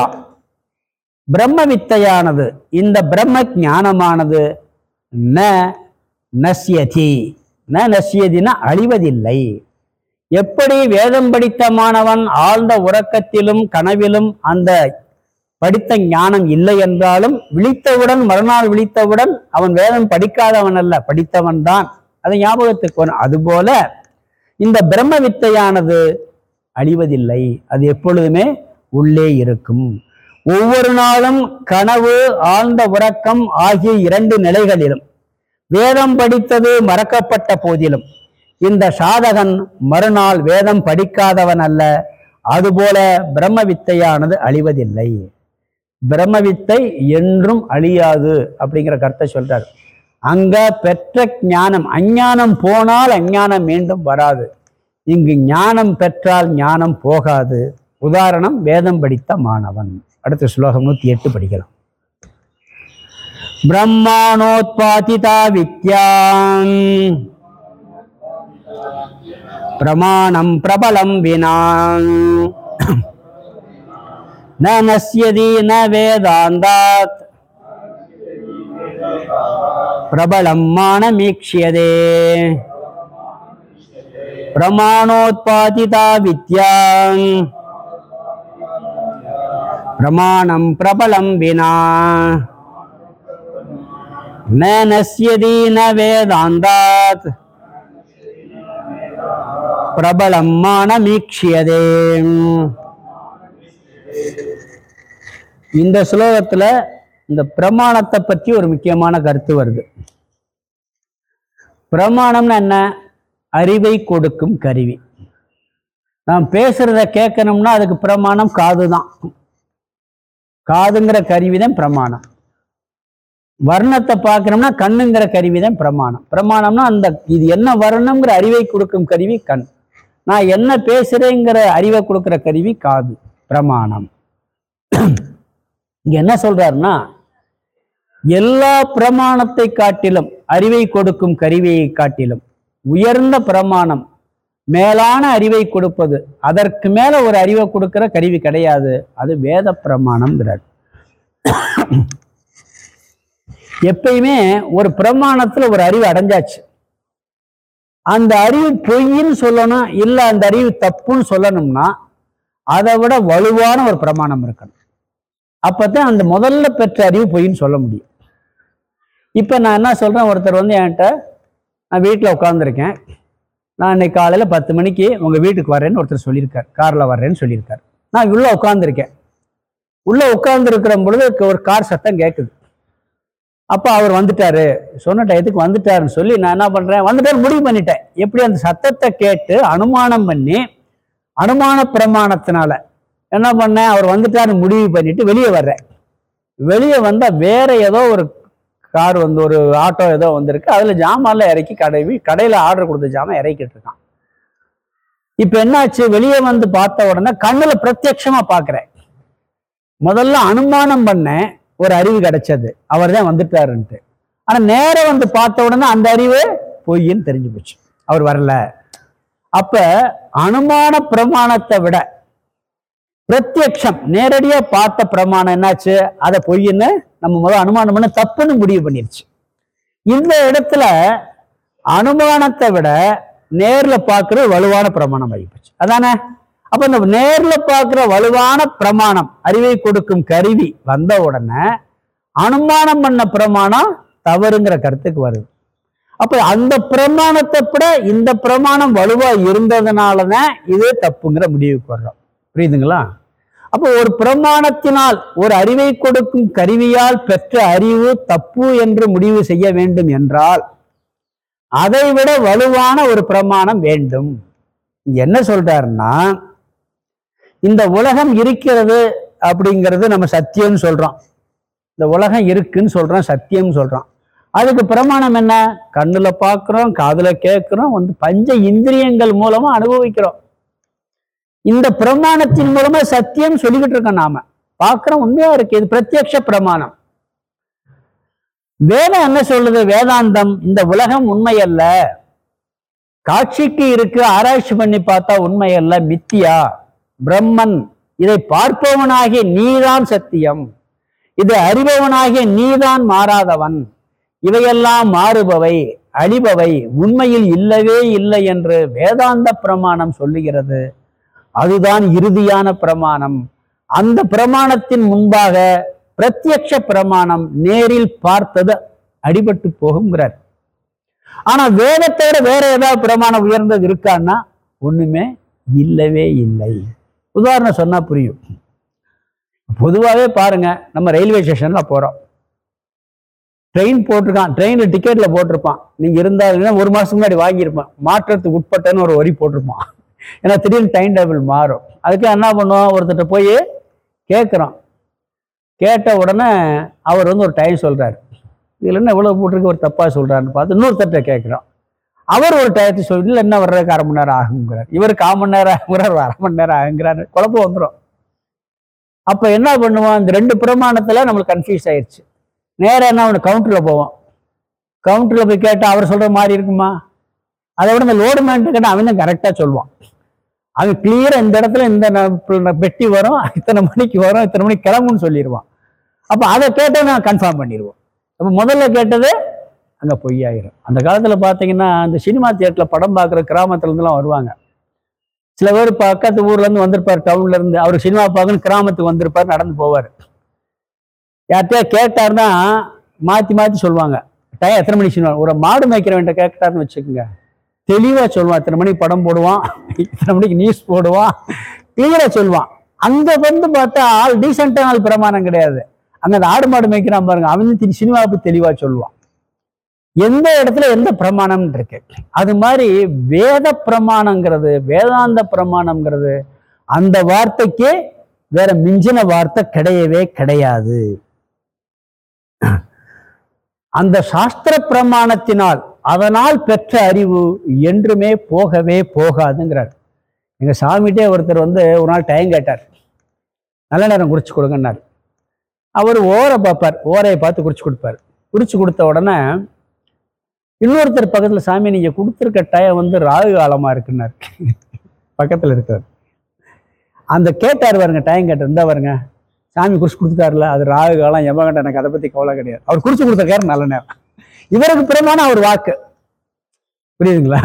பிரம்ம வித்தையானது இந்த பிரம்ம ஞானமானது ந நஸ்யதி. ந நசியதினா அழிவதில்லை. எப்படி வேதம் படித்த மாணவன் ஆழ்ந்த உறக்கத்திலும் கனவிலும் அந்த படித்த ஞானம் இல்லை என்றாலும் விழித்தவுடன் மறுநாள் விழித்தவுடன் அவன் வேதம் படிக்காதவன் அல்ல படித்தவன் தான். அதை ஞாபகத்துக்கு வரும். அதுபோல இந்த பிரம்ம வித்தையானது அழிவதில்லை. அது எப்பொழுதுமே உள்ளே இருக்கும். ஒவ்வொரு நாளும் கனவு ஆழ்ந்த உறக்கம் ஆகிய இரண்டு நிலைகளிலும் வேதம் படித்தது மறக்கப்பட்ட போதிலும் இந்த சாதகன் மறுநாள் வேதம் படிக்காதவன் அல்ல அதுபோல பிரம்ம வித்தையானது அழிவதில்லை. பிரம்ம வித்தை என்றும் அழியாது அப்படிங்கிற கருத்தை சொல்றார். அங்க பெற்ற ஞானம் அஞ்ஞானம் போனால் அஞ்ஞானம் மீண்டும் வராது. இங்கு ஞானம் பெற்றால் ஞானம் போகாது. உதாரணம் வேதம் படித்த மாணவன். அடுத்த ஸ்லோகம் நூற்றி எட்டு படிக்கலாம். பிரம்மாணோத்பாதிதா வித்யாம். பிரமாணம் பிரபலம் வினான் [clears throat] நசியதி ந வேதாந்தாத். பிரபலம் மானமீக்ஷியதே. பிரமாணோத்பாதிதா வித்யாங் பிரமாணம் பிரபலம் வினா. நசியதீன வேதாந்தாத். பிரபலம் மானமீக்ஷியதே. இந்த ஸ்லோகத்தில் இந்த பிரமாணத்தை பற்றி ஒரு முக்கியமான கருத்து வருது. பிரமாணம்னு என்ன? அறிவை கொடுக்கும் கருவி. நாம் பேசுகிறத கேட்கணும்னா அதுக்கு பிரமாணம் காது தான் காதுங்கிற கருவிதான் பிரமாணம். வர்ணத்தை பார்க்கணும்னா கண்ணுங்கிற கருவி தான் பிரமாணம். பிரமாணம்னா அந்த இது என்ன வர்ணம்ங்கிற அறிவை கொடுக்கும் கருவி கண். நான் என்ன பேசுறேங்கிற அறிவை கொடுக்குற கருவி காது. பிரமாணம். இங்க என்ன சொல்றாருன்னா எல்லா பிரமாணத்தை காட்டிலும் அறிவை கொடுக்கும் கருவியை காட்டிலும் உயர்ந்த பிரமாணம் மேலான அறிவை கொடுப்பது. அதற்கு மேலே ஒரு அறிவை கொடுக்கிற கருவி கிடையாது. அது வேத பிரமாணம்ங்கிறார். எப்பயுமே ஒரு பிரமாணத்தில் ஒரு அறிவு அடைஞ்சாச்சு. அந்த அறிவு பொய்ன்னு சொல்லணும் இல்லை அந்த அறிவு தப்புன்னு சொல்லணும்னா அதை விட வலுவான ஒரு பிரமாணம் இருக்கணும். அப்பதான் அந்த முதல்ல பெற்ற அறிவு பொய்ன்னு சொல்ல முடியும். இப்போ நான் என்ன சொல்கிறேன் ஒருத்தர் வந்து என்கிட்ட நான் வீட்டில் உட்காந்துருக்கேன் நான் இன்னைக்கு காலையில் பத்து மணிக்கு உங்கள் வீட்டுக்கு வரேன்னு ஒருத்தர் சொல்லியிருக்கார். காரில் வர்றேன்னு சொல்லியிருக்கார். நான் உள்ளே உட்காந்துருக்கேன் உள்ளே உட்காந்துருக்கிற பொழுது ஒரு கார் சத்தம் கேட்குது அப்போ அவர் வந்துட்டாரு. சொன்ன டயத்துக்கு வந்துட்டாருன்னு சொல்லி நான் என்ன பண்ணுறேன் வந்துட்டார் முடிவு பண்ணிட்டேன். எப்படி அந்த சத்தத்தை கேட்டு அனுமானம் பண்ணி அனுமான பிரமாணத்தினால என்ன பண்ணேன்? அவர் வந்துட்டாரு முடிவு பண்ணிட்டு வெளியே வர்றேன். வெளியே வந்தால் வேற ஏதோ ஒரு கார் வந்து ஒரு ஆட்டோ ஏதோ வந்திருக்கு. அதுல ஜாமான்லாம் இறக்கி கடைவி கடையில ஆர்டர் கொடுத்த ஜாமான் இறக்கிட்டு இருக்கான். இப்ப என்னாச்சு? வெளியே வந்து பார்த்த உடனே கண்ணுல பிரத்யட்சமாக பாக்குறேன் முதல்ல அனுமானம் பண்ணேன் ஒரு அறிவு கிடைச்சது. அவர் தான் வந்துட்டாருன்ட்டு. ஆனா நேரம் வந்து பார்த்த உடனே அந்த அறிவு பொய்ன்னு தெரிஞ்சு போச்சு. அவர் வரல. அப்ப அனுமான பிரமாணத்தை விட பிரத்யக்ஷம். நேரடியா பார்த்த பிரமாணம் என்னாச்சு? அதை பொய்ன்னு நம்ம முதல் அனுமானம் பண்ண தப்புன்னு முடிவு பண்ணிருச்சு. இந்த இடத்துல அனுமானத்தை விட நேர்ல பார்க்கிற வலுவான பிரமாணம் ஆகிப்போச்சு அதானே? அப்ப இந்த நேர்ல பார்க்கிற வலுவான பிரமாணம் அறிவை கொடுக்கும் கருவி வந்த உடனே அனுமானம் பண்ண பிரமாணம் தவறுங்கிற கருத்துக்கு வருது. அப்ப அந்த பிரமாணத்தை விட இந்த பிரமாணம் வலுவா இருந்ததுனாலதான் இது தப்புங்கிற முடிவுக்கு வர்றோம். புரியுதுங்களா? அப்போ ஒரு பிரமாணத்தினால் ஒரு அறிவை கொடுக்கும் கருவியால் பெற்ற அறிவு தப்பு என்று முடிவு செய்ய வேண்டும் என்றால் அதை விட வலுவான ஒரு பிரமாணம் வேண்டும். என்ன சொல்றாருன்னா இந்த உலகம் இருக்கிறது அப்படிங்கிறது நம்ம சத்தியம்னு சொல்றோம். இந்த உலகம் இருக்குன்னு சொல்றோம் சத்தியம்னு சொல்றோம். அதுக்கு பிரமாணம் என்ன? கண்ணுல பார்க்கிறோம் காதுல கேட்கிறோம் வந்து பஞ்ச இந்திரியங்கள் மூலமா அனுபவிக்கிறோம். இந்த பிரமாணத்தின் மூலமா சத்தியம் சொல்லிக்கிட்டு இருக்கோம் நாம. பார்க்கிறோம் உண்மையா இருக்கு. இது பிரத்யக்ஷ பிரமாணம். வேதம் என்ன சொல்லுது? வேதாந்தம் இந்த உலகம் உண்மை அல்ல காட்சிக்கு இருக்கு ஆராய்ச்சி பண்ணி பார்த்தா உண்மை அல்ல மித்தியா பிரம்மன் இதை பார்ப்பவனாகிய நீதான் சத்தியம். இதை அறிபவனாகிய நீதான் மாறாதவன். இவையெல்லாம் மாறுபவை அழிபவை உண்மையில் இல்லவே இல்லை என்று வேதாந்த பிரமாணம் சொல்லுகிறது. அதுதான் இறுதியான பிரமாணம். அந்த பிரமாணத்தின் முன்பாக பிரத்யக்ஷ பிரமாணம் நேரில் பார்த்தது அடிபட்டு போகுங்கிறார் ஆனா வேதத்தோட வேற ஏதாவது பிரமாணம் உயர்ந்தது இருக்கான்னா ஒண்ணுமே இல்லவே இல்லை. உதாரணம் சொன்னா புரியும். பொதுவாகவே பாருங்க நம்ம ரயில்வே ஸ்டேஷன்ல போறோம். ட்ரெயின் போட்டிருக்கான் ட்ரெயினில் டிக்கெட்ல போட்டிருப்பான். நீங்க இருந்தாருன்னா ஒரு மாசம் முன்னாடி வாங்கியிருப்பான். மாற்றத்துக்கு உட்பட்டன்னு ஒரு வரி போட்டிருப்பான். ஏன்னா திடீர்னு டைம் டேபிள் மாறும். அதுக்கு என்ன பண்ணுவோம்? ஒருத்தர்கிட்ட போய் கேட்குறோம். கேட்ட உடனே அவர் வந்து ஒரு டைம் சொல்கிறார் இதில் என்ன இவ்வளோ போட்டிருக்கு? ஒரு தப்பாக சொல்கிறாருன்னு பார்த்து இன்னொருத்தர்கிட்ட கேட்குறோம். அவர் ஒரு டயத்தை சொல்லி இல்லை என்ன வர்றதுக்கு அரை மணி நேரம் ஆகுங்கிறார் இவர் கால் மணி நேரம் ஆகுங்கிறார் ஒரு அரை மணி நேரம் ஆகுங்கிறாரு குழப்பம் வந்துடும் அப்போ என்ன பண்ணுவோம்? இந்த ரெண்டு பிரமாணத்தில் நம்மளுக்கு கன்ஃபியூஸ் ஆயிடுச்சு நேராக என்ன ஒன்று கவுண்டரில் போவோம். கவுண்டரில் போய் கேட்டால் அவர் சொல்கிற மாதிரி இருக்குமா? அதை விட இந்த லோடு மேன் கேட்டால் அவன் தான் கரெக்டாக சொல்லுவான். அவன் கிளியராக இந்த இடத்துல இந்த பெட்டி வரும் இத்தனை மணிக்கு வரும் இத்தனை மணிக்கு கிளம்புன்னு சொல்லிடுவான். அப்போ அதை கேட்டால் நான் கன்ஃபார்ம் பண்ணிடுவோம் அப்போ முதல்ல கேட்டது அங்கே பொய்யாயிரும். அந்த காலத்தில் பார்த்தீங்கன்னா அந்த சினிமா தியேட்டரில் படம் பார்க்குற கிராமத்துலேருந்துலாம் வருவாங்க. சில பேர் பக்கத்து ஊர்லேருந்து வந்திருப்பார் டவுன்லேருந்து அவர் சினிமா பார்க்கணும் கிராமத்துக்கு வந்திருப்பார் நடந்து போவார். யார்கிட்டயா கேட்டாருன்னா மாற்றி மாற்றி சொல்லுவாங்க. டயம் எத்தனை மணி சினிமா? ஒரு மாடு மேய்க்கிறவன்ட்ட கேட்டாருன்னு வச்சுக்கோங்க. தெளிவா சொல்லுவான் இத்தனை மணிக்கு படம் போடுவான். இத்தனை மணிக்கு நியூஸ் போடுவான். கிளியராக சொல்லுவான் அங்கே வந்து பார்த்தா ஆள் டீசென்டான ஆள் பிரமாணம் கிடையாது. அங்கே அந்த ஆடு மாடு மேய்க்கிறான் பாருங்க. அவன் திரு சினிமாவுக்கு தெளிவாக சொல்லுவான் எந்த இடத்துல எந்த பிரமாணம் இருக்கு? அது மாதிரி வேத பிரமாணங்கிறது வேதாந்த பிரமாணம்ங்கிறது அந்த வார்த்தைக்கு வேற மிஞ்சின வார்த்தை கிடையவே கிடையாது. அந்த சாஸ்திர பிரமாணத்தினால் அதனால் பெற்ற அறிவு என்றுமே போகவே போகாதுங்கிறார். எங்கள் சாமிகிட்டே ஒருத்தர் வந்து ஒரு நாள் டைம் கேட்டார். நல்ல நேரம் குடிச்சு கொடுங்கன்னார். அவர் ஓரை பார்ப்பார் ஓரையை பார்த்து குடிச்சு கொடுப்பார். குடிச்சு கொடுத்த உடனே இன்னொருத்தர் பக்கத்தில் சாமி நீங்கள் கொடுத்துருக்க டயம் வந்து ராகு காலமாக இருக்குன்னார். பக்கத்தில் இருக்கார் அந்த கேட்டார் பாருங்க டைம் கேட்டார். இருந்தா பாருங்க சாமி குறிச்சு கொடுத்துட்டார்ல அது ராகு காலம் எமகண்டம் எனக்கு அதை பற்றி கவலை கிடையாது. அவர் குறிச்சு கொடுத்துருக்காரு நல்ல நேரம். இவருக்கு பிரமாணம் அவர் வாக்கு. புரியுதுங்களா?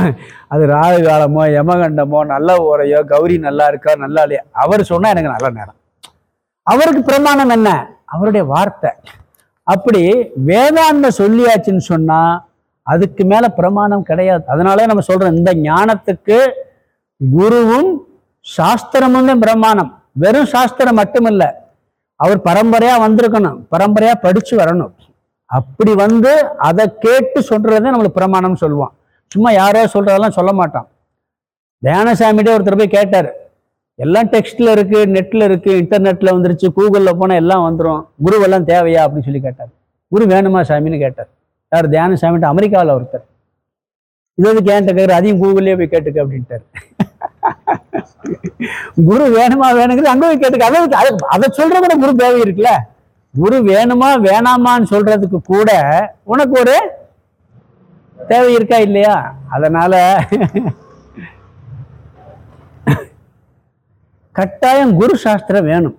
அது ராகு காலமோ யமகண்டமோ நல்ல ஓரையோ கௌரி நல்லா இருக்கா நல்லா இல்லையா? அவர் சொன்னால் எனக்கு நல்ல நேரம். அவருக்கு பிரமாணம் என்ன? அவருடைய வார்த்தை. அப்படி வேதாந்த சொல்லியாச்சுன்னு சொன்னால் அதுக்கு மேலே பிரமாணம் கிடையாது. அதனாலே நம்ம சொல்கிறோம் இந்த ஞானத்துக்கு குருவும் சாஸ்திரமும் தான் பிரமாணம். வெறும் சாஸ்திரம் மட்டுமில்ல அவர் பரம்பரையாக வந்திருக்கணும் பரம்பரையாக படித்து வரணும். அப்படி வந்து அதை கேட்டு சொல்றதே நம்மளுக்கு பிரமாணம்னு சொல்லுவான். சும்மா யாரோ சொல்றதெல்லாம் சொல்ல மாட்டான். தியானசாமிகிட்டே ஒருத்தர் போய் கேட்டார். எல்லாம் டெக்ஸ்டில் இருக்குது நெட்டில் இருக்குது இன்டர்நெட்டில் வந்துருச்சு கூகுளில் போனால் எல்லாம் வந்துடும் குருவெல்லாம் தேவையா அப்படின்னு சொல்லி கேட்டார். குரு வேணுமா சாமின்னு கேட்டார். யார்? தியான சாமிட்டு அமெரிக்காவில் ஒருத்தர். இது வந்து கேட்ட கேட்குற அதையும் கூகுள்லேயே போய் கேட்டுக்க அப்படின்ட்டார். குரு வேணுமா வேணுங்கிறது அங்கே போய் கேட்டுக்க. அதை அதை- அதை கூட குரு தேவை இருக்குல்ல? குரு வேணுமா வேணாமான்னு சொல்றதுக்கு கூட உனக்கு ஒரு தேவை இருக்கா இல்லையா? அதனால கட்டாயம் குரு சாஸ்திரம் வேணும்.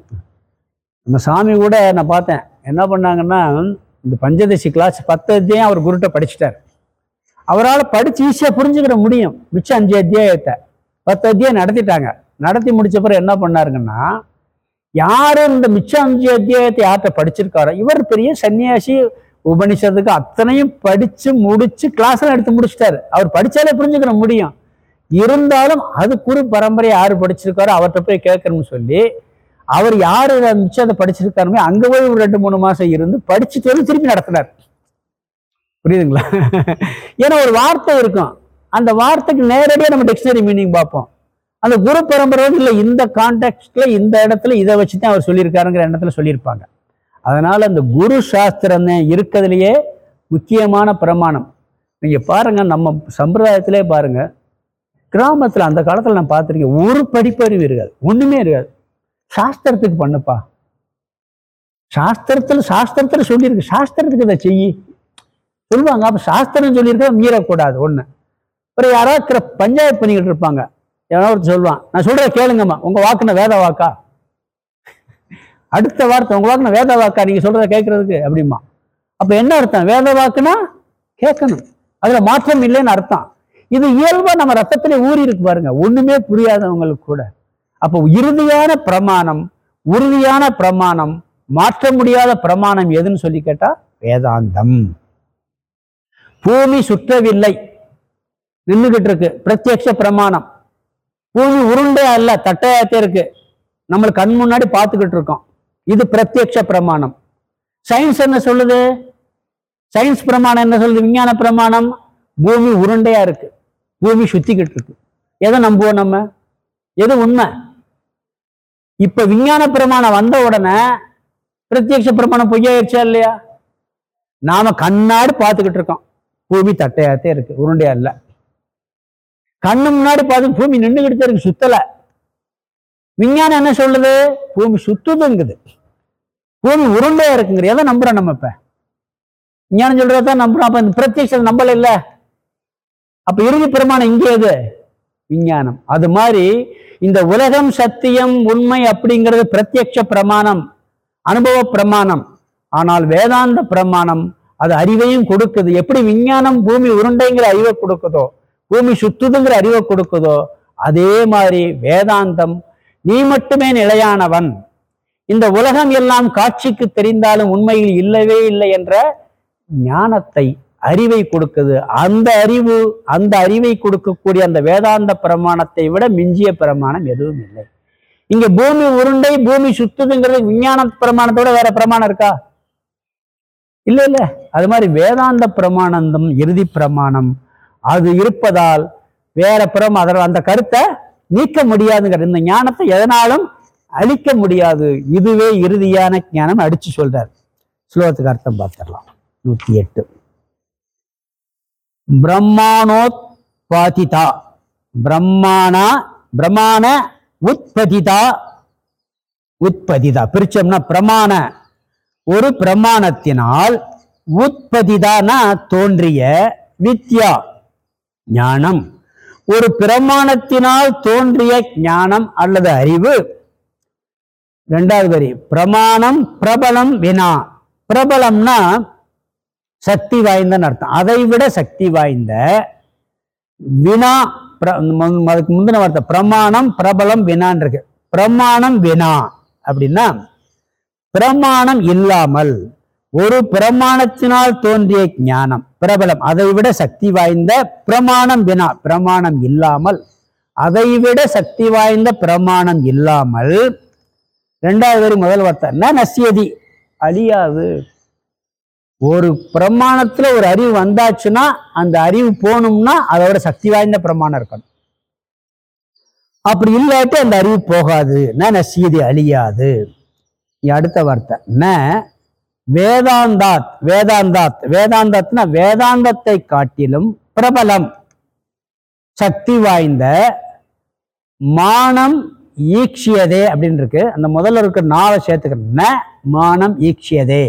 நம்ம சாமி கூட நான் பார்த்தேன். என்ன பண்ணாங்கன்னா இந்த பஞ்சதசி கிளாஸ் பத்து அத்தியாயம் அவர் குருட்ட படிச்சுட்டார். அவரால் படித்து ஈஸியாக புரிஞ்சுக்கிட முடியும். மிச்சம் அஞ்சு அத்தியாயத்தை. பத்து அத்தியாயம் நடத்திட்டாங்க. நடத்தி முடிச்ச பிறகு என்ன பண்ணாருங்கன்னா யாரும் இந்த மிச்சம் அஞ்சு அத்தியாயத்தை யார்கிட்ட படிச்சிருக்காரோ இவர் பெரிய சன்னியாசி உபனிஷத்துக்கு அத்தனையும் படிச்சு முடிச்சு கிளாஸ்லாம் எடுத்து முடிச்சிட்டாரு. அவர் படிச்சாலே புரிஞ்சுக்கிற முடியும். இருந்தாலும் அது குரு பரம்பரை யார் படிச்சிருக்காரோ அவர்கிட்ட போய் கேட்கணும்னு சொல்லி அவர் யார் மிச்சம் அதை படிச்சிருக்காருமே அங்கே போய் ஒரு ரெண்டு மூணு மாசம் இருந்து படிச்சுட்டு வந்து திருப்பி நடத்தினார் புரியுதுங்களா? ஏன்னா ஒரு வார்த்தை இருக்கும். அந்த வார்த்தைக்கு நேரடியாக நம்ம டிக்ஷனரி மீனிங் பார்ப்போம். அந்த குரு பரம்பரை இல்லை இந்த கான்டெக்ட்ல இந்த இடத்துல இதை வச்சு தான் அவர் சொல்லியிருக்காருங்கிற எண்ணத்துல சொல்லியிருப்பாங்க. அதனால அந்த குரு சாஸ்திரம் இருக்கிறதுலையே முக்கியமான பிரமாணம். நீங்கள் பாருங்க நம்ம சம்பிரதாயத்திலே பாருங்க கிராமத்துல அந்த காலத்துல நான் பார்த்திருக்கேன் ஒரு படிப்பறிவு இருக்காது ஒண்ணுமே இருக்காது. சாஸ்திரத்துக்கு பண்ணுப்பா. சாஸ்திரத்துல சாஸ்திரத்துல சொல்லியிருக்கு சாஸ்திரத்துக்கு இதை செய்யி. சொல்லுவாங்க அப்போ சாஸ்திரம் சொல்லியிருக்க மீறக்கூடாது ஒண்ணு. அப்புறம் யாராவது பஞ்சாயத்து பண்ணிக்கிட்டு இருப்பாங்க. எவனோ ஒருத்தர் சொல்லுவான் நான் சொல்றத கேளுங்கம்மா உங்க வாக்குன வேத வாக்கா? அடுத்த வார்த்தை உங்க வாக்குன வேத வாக்கா நீங்க சொல்கிறத கேட்குறதுக்கு அப்படிமா அப்ப என்ன அர்த்தம்? வேத வாக்குனா கேட்கணும். அதுல மாற்றம் இல்லைன்னு அர்த்தம். இது இயல்பா நம்ம ரத்தத்திலே ஊறி இருக்கு பாருங்க. ஒண்ணுமே புரியாதவங்களுக்கு கூட. அப்போ இறுதியான பிரமாணம் உறுதியான பிரமாணம் மாற்ற முடியாத பிரமாணம் எதுன்னு சொல்லி கேட்டா வேதாந்தம். பூமி சுற்றவில்லை. நின்றுகிட்டு இருக்கு. பிரத்யக்ஷ பிரமாணம். பூமி உருண்டே அல்ல தட்டையாத்தே இருக்கு. நம்ம கண் முன்னாடி பார்த்துக்கிட்டு இருக்கோம். இது பிரத்யட்ச பிரமாணம். சயின்ஸ் என்ன சொல்லுது? சயின்ஸ் பிரமாணம் என்ன சொல்லுது? விஞ்ஞான பிரமாணம். பூமி உருண்டையா இருக்கு. பூமி சுத்திக்கிட்டு இருக்கு. எதை நம்புவோம் நம்ம? எது உண்மை? இப்ப விஞ்ஞான பிரமாணம் வந்த உடனே பிரத்யட்ச பிரமாணம் பொய்யாயிருச்சா இல்லையா? நாம கண்ணாடி பார்த்துக்கிட்டு இருக்கோம். பூமி தட்டையாத்தே இருக்கு. உருண்டையா இல்லை. கண்ணு முன்னாடி பார்த்து பூமி நின்றுகிட்டு இருக்கு சுத்தல. விஞ்ஞானம் என்ன சொல்லுது? பூமி சுத்துதுங்குது. பூமி உருண்டையா இருக்குங்கிற எதை நம்புறோம் நம்ம இப்ப? விஞ்ஞானம் சொல்றதான் நம்புறோம். அப்ப இந்த பிரத்யட்சம் நம்பல இல்ல. அப்ப இறுதி பிரமாணம் இங்கே எது? விஞ்ஞானம். அது மாதிரி இந்த உலகம் சத்தியம் உண்மை அப்படிங்கிறது பிரத்யட்ச பிரமாணம் அனுபவ பிரமாணம். ஆனால் வேதாந்த பிரமாணம் அது அறிவையும் கொடுக்குது. எப்படி விஞ்ஞானம் பூமி உருண்டைங்கிற அறிவை கொடுக்குதோ பூமி சுத்துதுங்கிற அறிவை கொடுக்குதோ அதே மாதிரி வேதாந்தம் நீ மட்டுமே நிலையானவன். இந்த உலகம் எல்லாம் காட்சிக்கு தெரிந்தாலும் உண்மையில் இல்லவே இல்லை என்ற ஞானத்தை அறிவை கொடுக்குது. அந்த அறிவு அந்த அறிவை கொடுக்கக்கூடிய அந்த வேதாந்த பிரமாணத்தை விட மிஞ்சிய பிரமாணம் எதுவும் இல்லை. இங்க பூமி உருண்டை பூமி சுத்துதுங்கிறது விஞ்ஞான பிரமாணத்தோட வேற பிரமாணம் இருக்கா? இல்ல இல்ல. அது மாதிரி வேதாந்த பிரமாணந்தம் இறுதி பிரமாணம் அது இருப்பதால் வேற பிறம் அதர் அந்த கருத்தை நீக்க முடியாதுங்கிற இந்த ஞானத்தை எதனாலும் அழிக்க முடியாது. இதுவே இறுதியான ஞானம் அடிச்சு சொல்றார். ஸ்லோகத்துக்கு அர்த்தம் பார்த்துடலாம். நூத்தி எட்டு. பிரம்மானோத்பாதிதா பிரம்மானா பிரமாண உத்பதிதா. உற்பதிதா பிரிச்சோம்னா பிரமாண. ஒரு பிரமாணத்தினால் உத்பதிதானா தோன்றிய வித்யா. ஞானம். ஒரு பிரமாணத்தினால் தோன்றிய ஞானம் அல்லது அறிவு. இரண்டாவது வரி பிரமாணம் பிரபலம் வினா. பிரபலம்னா சக்தி வாய்ந்தன்னு அர்த்தம். அதை விட சக்தி வாய்ந்த வினா பிர- அதுக்கு முந்தின வார்த்தை பிரமாணம் பிரபலம் வினான் இருக்கு. பிரமாணம் வினா அப்படின்னா பிரமாணம் இல்லாமல் ஒரு பிரமாணத்தினால் தோன்றிய ஞானம் பிரபலம் அதை விட சக்தி வாய்ந்த பிரமாணம் வினா பிரமாணம் இல்லாமல் அதை விட சக்தி வாய்ந்த பிரமாணம் இல்லாமல் ரெண்டாவது வரி முதல் வார்த்தை என்ன? நசியதி. அழியாது. ஒரு பிரமாணத்துல ஒரு அறிவு வந்தாச்சுன்னா அந்த அறிவு போகணும்னா அதோட சக்தி வாய்ந்த பிரமாணம் இருக்கணும். அப்படி இல்லாட்டி அந்த அறிவு போகாது. ந நசியதி அழியாது. அடுத்த வார்த்தை. ந வேதாந்தாத் வேதாந்தாத். வேதாந்தத்னா வேதாந்தத்தை காட்டிலும் பிரபலம். சக்தி வாய்ந்த மானம் ஈக்ஷியதே அப்படின்னு இருக்கு அந்த முதல்ல இருக்க நாவை சேர்த்துக்கிற ந மானம் ஈக்ஷியதே.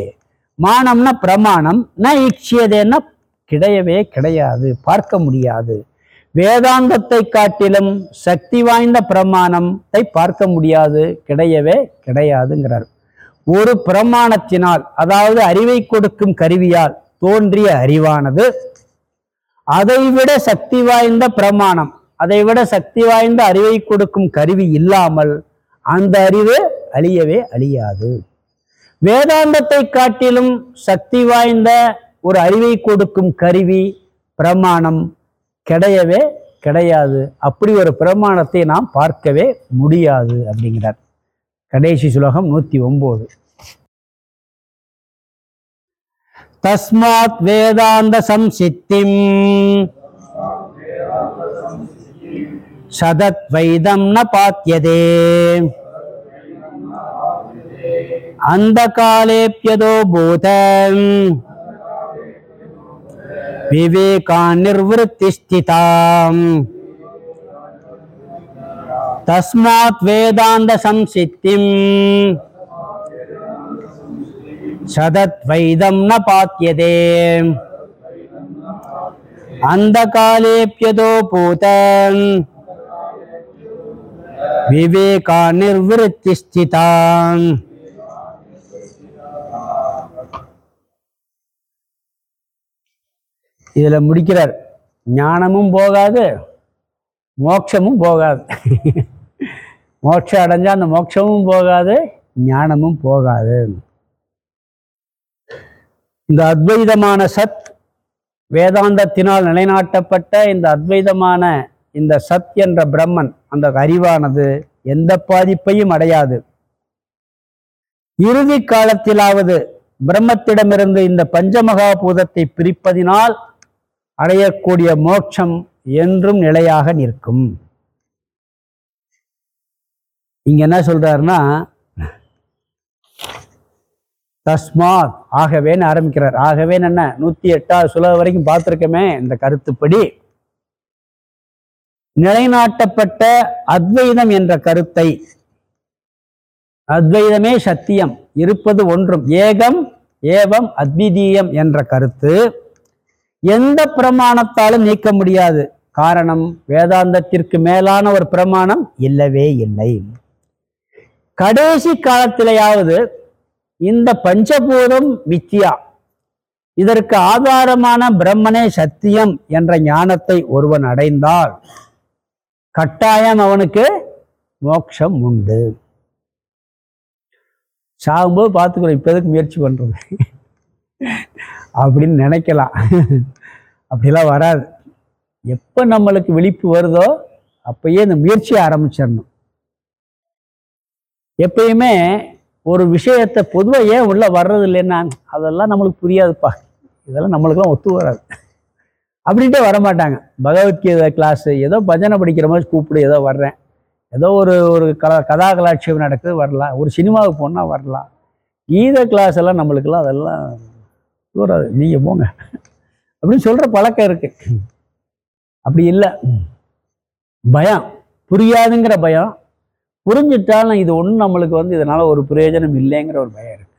மானம்னா பிரமாணம் ந ஈக்ஷியதேன்னா கிடையவே கிடையாது பார்க்க முடியாது. வேதாந்தத்தை காட்டிலும் சக்தி வாய்ந்த பிரமாணத்தை பார்க்க முடியாது கிடையவே கிடையாதுங்கிறார். ஒரு பிரமாணத்தினால் அதாவது அறிவை கொடுக்கும் கருவியால் தோன்றிய அறிவானது. அதைவிட சக்தி வாய்ந்த பிரமாணம் அதைவிட சக்தி வாய்ந்த அறிவை கொடுக்கும் கருவி இல்லாமல் அந்த அறிவு அழியவே அழியாது. வேதாந்தத்தை காட்டிலும் சக்தி வாய்ந்த ஒரு அறிவை கொடுக்கும் கருவி பிரமாணம் கிடையவே கிடையாது. அப்படி ஒரு பிரமாணத்தை நாம் பார்க்கவே முடியாது அப்படிங்கிறார். கடைசி சுலோகம் நூத்தி ஒன்பது தஸ்மாத் வேதாந்த சம்சித்திம். சதத் வைதம் ந பாத்தியதே. அந்த காலேப்யதோ தஸ்மாத் வேதாந்த சம்சித்திம் சதத்வைதம் ந பாத்தியதே அந்த காலேப்யதோ பூதன் விவேகா நிர்விருத்தி ஸ்திதான் இதில் முடிக்கிறார். ஞானமும் போகாது மோட்சமும் போகாது. [laughs] மோட்சம் அடைஞ்சால் அந்த மோட்சமும் போகாது ஞானமும் போகாது. இந்த அத்வைதமான சத் வேதாந்தத்தினால் நிலைநாட்டப்பட்ட இந்த அத்வைதமான இந்த சத் என்ற பிரம்மன் அந்த அறிவானது எந்த பாதிப்பையும் அடையாது. இறுதி காலத்திலாவது பிரம்மத்திடமிருந்து இந்த பஞ்சமகாபூதத்தை பிரிப்பதினால் அடையக்கூடிய மோட்சம் என்றும் நிலையாக நிற்கும். இங்க என்ன சொல்றாருன்னா தஸ்மாத். ஆகவேன்னு ஆரம்பிக்கிறார். ஆகவேன்னு என்ன? நூத்தி எட்டாவது சுலக வரைக்கும் பார்த்திருக்கமே இந்த கருத்துப்படி. நிலைநாட்டப்பட்ட அத்வைதம் என்ற கருத்தை. அத்வைதமே சத்தியம் இருப்பது ஒன்றும். ஏகம் ஏவம் அத்விதீயம் என்ற கருத்து. எந்த பிரமாணத்தாலும் நீக்க முடியாது. காரணம் வேதாந்தத்திற்கு மேலான ஒரு பிரமாணம் இல்லவே இல்லை. கடைசி காலத்திலேயாவது இந்த பஞ்சபூதம் மித்தியா. இதற்கு ஆதாரமான பிரம்மனே சத்தியம் என்ற ஞானத்தை ஒருவன் அடைந்தால் கட்டாயம் அவனுக்கு மோட்சம் உண்டு. சாகும்போது பார்த்துக்கிறோம் இப்போ எதுக்கு முயற்சி பண்ணுறது அப்படின்னு நினைக்கலாம். அப்படிலாம் வராது. எப்போ நம்மளுக்கு விழிப்பு வருதோ அப்பயே இந்த முயற்சியை ஆரம்பிச்சிடணும். எப்பயுமே ஒரு விஷயத்தை பொதுவாக ஏன் உள்ள வர்றது இல்லைன்னா அதெல்லாம் நம்மளுக்கு புரியாதுப்பா. இதெல்லாம் நம்மளுக்கெல்லாம் ஒத்து வராது. அப்படின்ட்டே வரமாட்டாங்க பகவத்கீதை கிளாஸு ஏதோ பஜனை படிக்கிற மாதிரி கூப்பிடு ஏதோ வர்றேன். ஏதோ ஒரு ஒரு கலா கதா கலாட்சியம் நடக்குது வரலாம். ஒரு சினிமாவுக்கு போனால் வரலாம். கீதை கிளாஸ் எல்லாம் நம்மளுக்கெல்லாம் அதெல்லாம் வராது. நீங்கள் போங்க. அப்படின்னு சொல்கிற பழக்கம் இருக்குது அப்படி இல்லை. பயம். புரியாதுங்கிற பயம் புரிஞ்சிட்டாலும் இது ஒன்றும் நம்மளுக்கு வந்து இதனால் ஒரு பிரயோஜனம் இல்லைங்கிற ஒரு பயம் இருக்கு.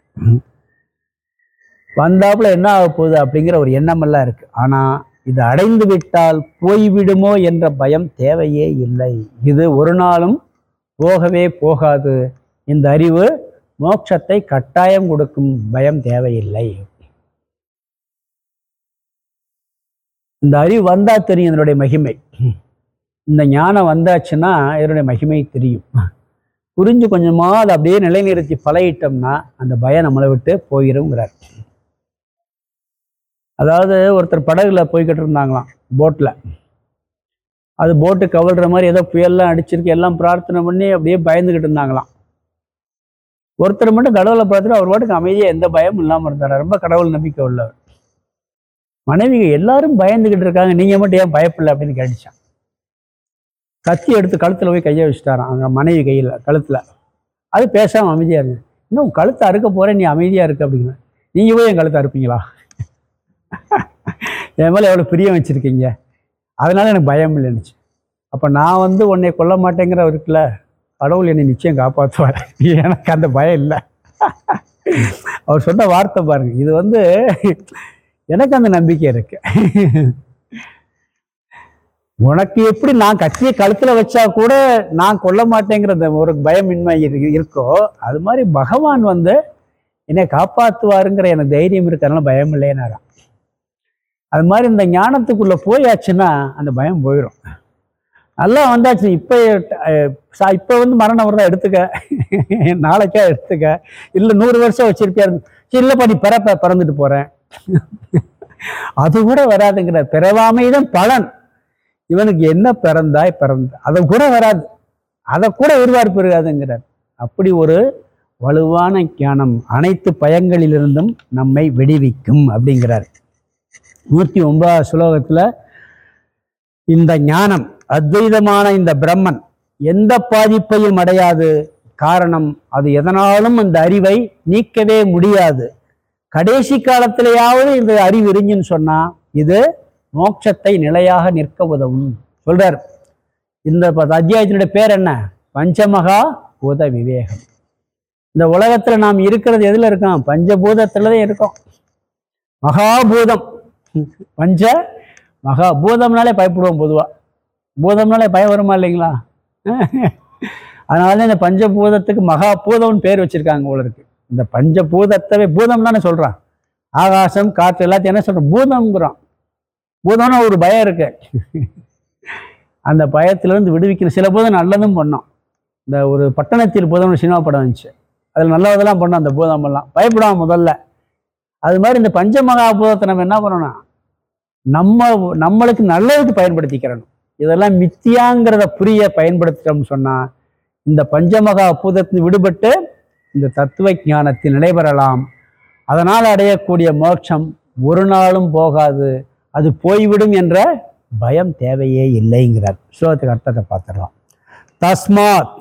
வந்தாப்புல என்ன ஆக போகுது அப்படிங்கிற ஒரு எண்ணமெல்லாம் இருக்கு. ஆனால் இது அடைந்து விட்டால் போய்விடுமோ என்ற பயம் தேவையே இல்லை. இது ஒரு நாளும் போகவே போகாது. இந்த அறிவு மோட்சத்தை கட்டாயம் கொடுக்கும் பயம் தேவையில்லை. இந்த அறிவு வந்தா தெரியும் இதனுடைய மகிமை. இந்த ஞானம் வந்தாச்சுன்னா இதனுடைய மகிமை தெரியும். புரிஞ்சு கொஞ்சமாக அதை அப்படியே நிலைநிறுத்தி பழகிட்டோம்னா அந்த பயம் நம்மளை விட்டு போயிருங்கிறார். அதாவது ஒருத்தர் படகுல போய்கிட்டு இருந்தாங்களாம் போட்டில் அது போட்டு கவிழ்ற மாதிரி ஏதோ புயல்லாம் அடிச்சிருக்கு எல்லாம் பிரார்த்தனை பண்ணி அப்படியே பயந்துக்கிட்டு இருந்தாங்களாம். ஒருத்தர் மட்டும் கடவுளை பார்த்துட்டு அவர் பாட்டுக்கு அமைதியாக எந்த பயமும் இல்லாமல் இருந்தார்? ரொம்ப கடவுள் நம்பிக்கை உள்ளவர். மனைவிகள் எல்லாரும் பயந்துக்கிட்டு இருக்காங்க நீங்கள் மட்டும் ஏன் பயப்பில்லை அப்படின்னு கேட்டுச்சான் கத்தி எடுத்து கழுத்தில் போய் கையை வச்சுட்டாரான் அங்கே மனைவி கையில் கழுத்தில். அது பேசாமல் அமைதியாக இருங்க. இன்னும் கழுத்தை அறுக்க போகிறேன் நீ அமைதியாக இருக்கு அப்படின்னா நீங்கள் போய் என் கழுத்தை அறுப்பீங்களா? [laughs] என் மேலே எவ்வளோ பிரியம் வச்சுருக்கீங்க? அதனால் எனக்கு பயம் இல்லைன்னுச்சு அப்போ நான் வந்து உன்னை கொல்ல மாட்டேங்கிற இருக்குல்ல கடவுள் என்னை நிச்சயம் காப்பாற்றுவார் [laughs] எனக்கு அந்த பயம் இல்லை. [laughs] அவர் சொன்ன வார்த்தை பாருங்க. இது வந்து எனக்கு அந்த நம்பிக்கை இருக்குது உனக்கு எப்படி நான் கத்திய கழுத்துல வச்சா கூட நான் கொல்ல மாட்டேங்கிற ஒரு பயமின்மை இருக்கோ? அது மாதிரி பகவான் வந்து என்னை காப்பாத்துவாருங்கிற எனக்கு தைரியம் இருக்கிறனால பயம் இல்லைன்னாராம் அது மாதிரி இந்த ஞானத்துக்குள்ள போயாச்சுன்னா அந்த பயம் போயிடும் நல்லா வந்தாச்சு. இப்போ இப்போ வந்து மரணம் வருதா எடுத்துக்க. நாளைக்கா எடுத்துக்க. இல்லை நூறு வருஷம் வச்சிருப்பியா? சரி இல்லைப்பா நீ பிறப்ப பிறந்துட்டு போறேன். அது கூட வராதுங்கிற. பிறவாமைதான் பலன். இவனுக்கு என்ன பிறந்தாய் பிறந்த அதை கூட வராது. அதை கூட எதிர்பார்ப்பு இருக்காதுங்கிறார். அப்படி ஒரு வலுவான ஞானம் அனைத்து பயங்களிலிருந்தும் நம்மை விடுவிக்கும் அப்படிங்கிறார். நூற்றி ஒன்பதாவது ஸ்லோகத்தில் இந்த ஞானம் அத்வைதமான இந்த பிரம்மன் எந்த பாதிப்பையும் அடையாது. காரணம் அது எதனாலும் அந்த அறிவை நீக்கவே முடியாது. கடைசி காலத்திலேயாவது இந்த அறிவு இருஞ்சுன்னு சொன்னால் இது மோட்சத்தை நிலையாக நிற்க உதவும். சொல்றார். இந்த அத்தியாயத்தினுடைய பேர் என்ன? பஞ்சமகா பூத விவேகம் இந்த உலகத்துல நாம் இருக்கிறது எதுல இருக்கோம்? பஞ்சபூதத்துல தான் இருக்கோம். மகாபூதம். பஞ்ச மகா பூதம்னாலே பயப்படுவோம் பொதுவா. பூதம்னாலே பயம் வருமா இல்லைங்களா? அதனால இந்த பஞ்சபூதத்துக்கு மகா பூதம்னு பேர் வச்சிருக்காங்க உலருக்கு இந்த பஞ்சபூதத்தவே பூதம் தானே சொல்றான். ஆகாசம் காற்று எல்லாத்தையும் என்ன சொல்றோம் பூதம்ங்கிறோம் பூதம்னா ஒரு பயம் இருக்கு. அந்த பயத்திலிருந்து விடுவிக்கிற சில பூதம் நல்லதும் பண்ணோம். இந்த ஒரு பட்டணத்தில் பூதம்னு சினிமா படம் வந்துச்சு. அதில் நல்லதெல்லாம் பண்ணோம் அந்த பூதமெல்லாம். பயப்படாமல் பயப்படாம முதல்ல. அது மாதிரி இந்த பஞ்சமகா பூதத்தை நம்ம என்ன பண்ணணும் நம்ம நம்மளுக்கு நல்லதுக்கு பயன்படுத்திக்கிறணும். இதெல்லாம் மித்தியாங்கிறத புரிய பயன்படுத்திட்டோம்னு சொன்னால் இந்த பஞ்சமகா பூதத்தில் விடுபட்டு இந்த தத்துவ ஞானத்தில் நிலைபெறலாம். அதனால் அடையக்கூடிய மோட்சம் ஒரு நாளும் போகாது. அது போய்விடும் என்ற பயம் தேவையே இல்லைங்கிறார். ஸ்லோகத்துக்கு அர்த்தத்தை பார்த்துடலாம். தஸ்மாத்.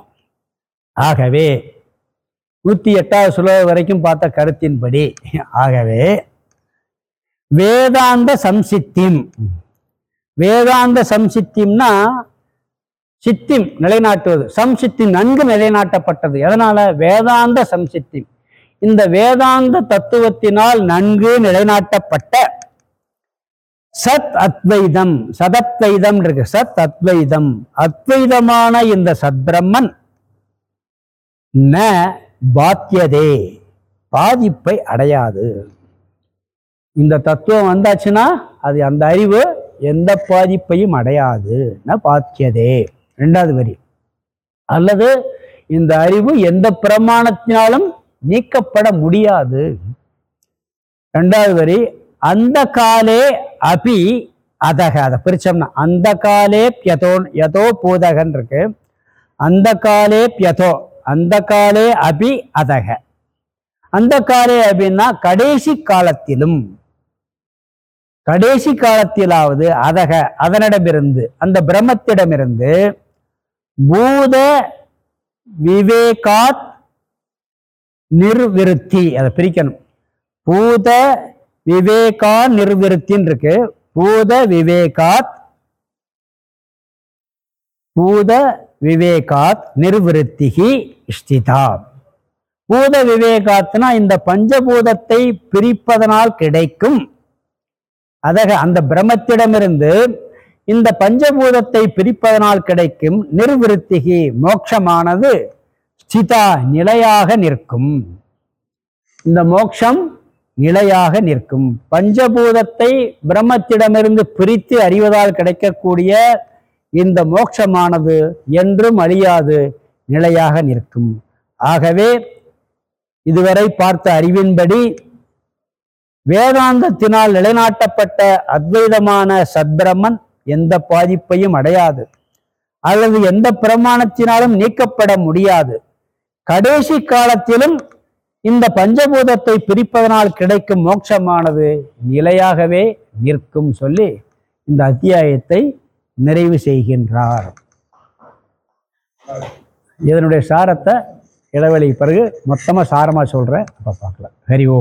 ஆகவே நூற்றி எட்டாவது ஸ்லோகம் வரைக்கும் பார்த்த கருத்தின்படி ஆகவே வேதாந்த சம்சித்திம். வேதாந்த சம்சித்திம்னா சித்திம் நிலைநாட்டுவது சம்சித்தி நன்கு நிலைநாட்டப்பட்டது. எதனால? வேதாந்த சம்சித்தி இந்த வேதாந்த தத்துவத்தினால் நன்கு நிலைநாட்டப்பட்ட சத் அத்வைதம். சதத்வைதம் இருக்கு. சத் அத்வைதம். அத்வைதமான இந்த சத்பிரம்மன் ந பாத்தியதே பாதிப்பை அடையாது. இந்த தத்துவம் வந்தாச்சுன்னா அது அந்த அறிவு எந்த பாதிப்பையும் அடையாது. ந பாத்தியதே ரெண்டாவது வரி. அல்லது இந்த அறிவு எந்த பிரமாணத்தினாலும் நீக்கப்பட முடியாது. ரெண்டாவது வரி. அந்த காலே அபி அதக அதை பிரிச்சோம்னா அந்த காலே பியதோ யதோ பூதகன் இருக்கு. அந்த காலே பியதோ அந்த காலே அபி அதக. அந்த காலே அப்படின்னா கடைசி காலத்திலும் கடைசி காலத்திலாவது அதக அதனிடமிருந்து அந்த பிரம்மத்திடமிருந்து பூத விவேகாத் நிர்விருத்தி அதை பிரிக்கணும். பூத விவேகா நிர்விருத்தின்னு இருக்கு. பூத விவேகாத் பூத விவேகாத் நிர்விருத்திகி ஸ்திதா பூத விவேகாத்னா இந்த பஞ்சபூதத்தை பிரிப்பதனால் கிடைக்கும். அதக அந்த பிரமத்திடமிருந்து இந்த பஞ்சபூதத்தை பிரிப்பதனால் கிடைக்கும் நிர்விருத்திகி மோட்சமானது ஸ்திதா நிலையாக நிற்கும். இந்த மோட்சம் நிலையாக நிற்கும். பஞ்சபூதத்தை பிரம்மத்திடமிருந்து பிரித்து அறிவதால் கிடைக்கக்கூடிய இந்த மோட்சமானது என்றும் அழியாது நிலையாக நிற்கும். ஆகவே இதுவரை பார்த்த அறிவின்படி வேதாந்தத்தினால் நிலைநாட்டப்பட்ட அத்வைதமான சத்பிரமன் எந்த பாதிப்பையும் அடையாது. அல்லது எந்த பிரமாணத்தினாலும் நீக்கப்பட முடியாது. கடைசி காலத்திலும் இந்த பஞ்சபூதத்தை பிரிப்பதனால் கிடைக்கும் மோட்சமானது நிலையாகவே நிற்கும் சொல்லி இந்த அத்தியாயத்தை நிறைவு செய்கின்றார். இதனுடைய சாரத்தை இடைவெளி பிறகு மொத்தமாக சாரமாக சொல்கிறேன் அப்போ பார்க்கலாம். ஹரி ஓ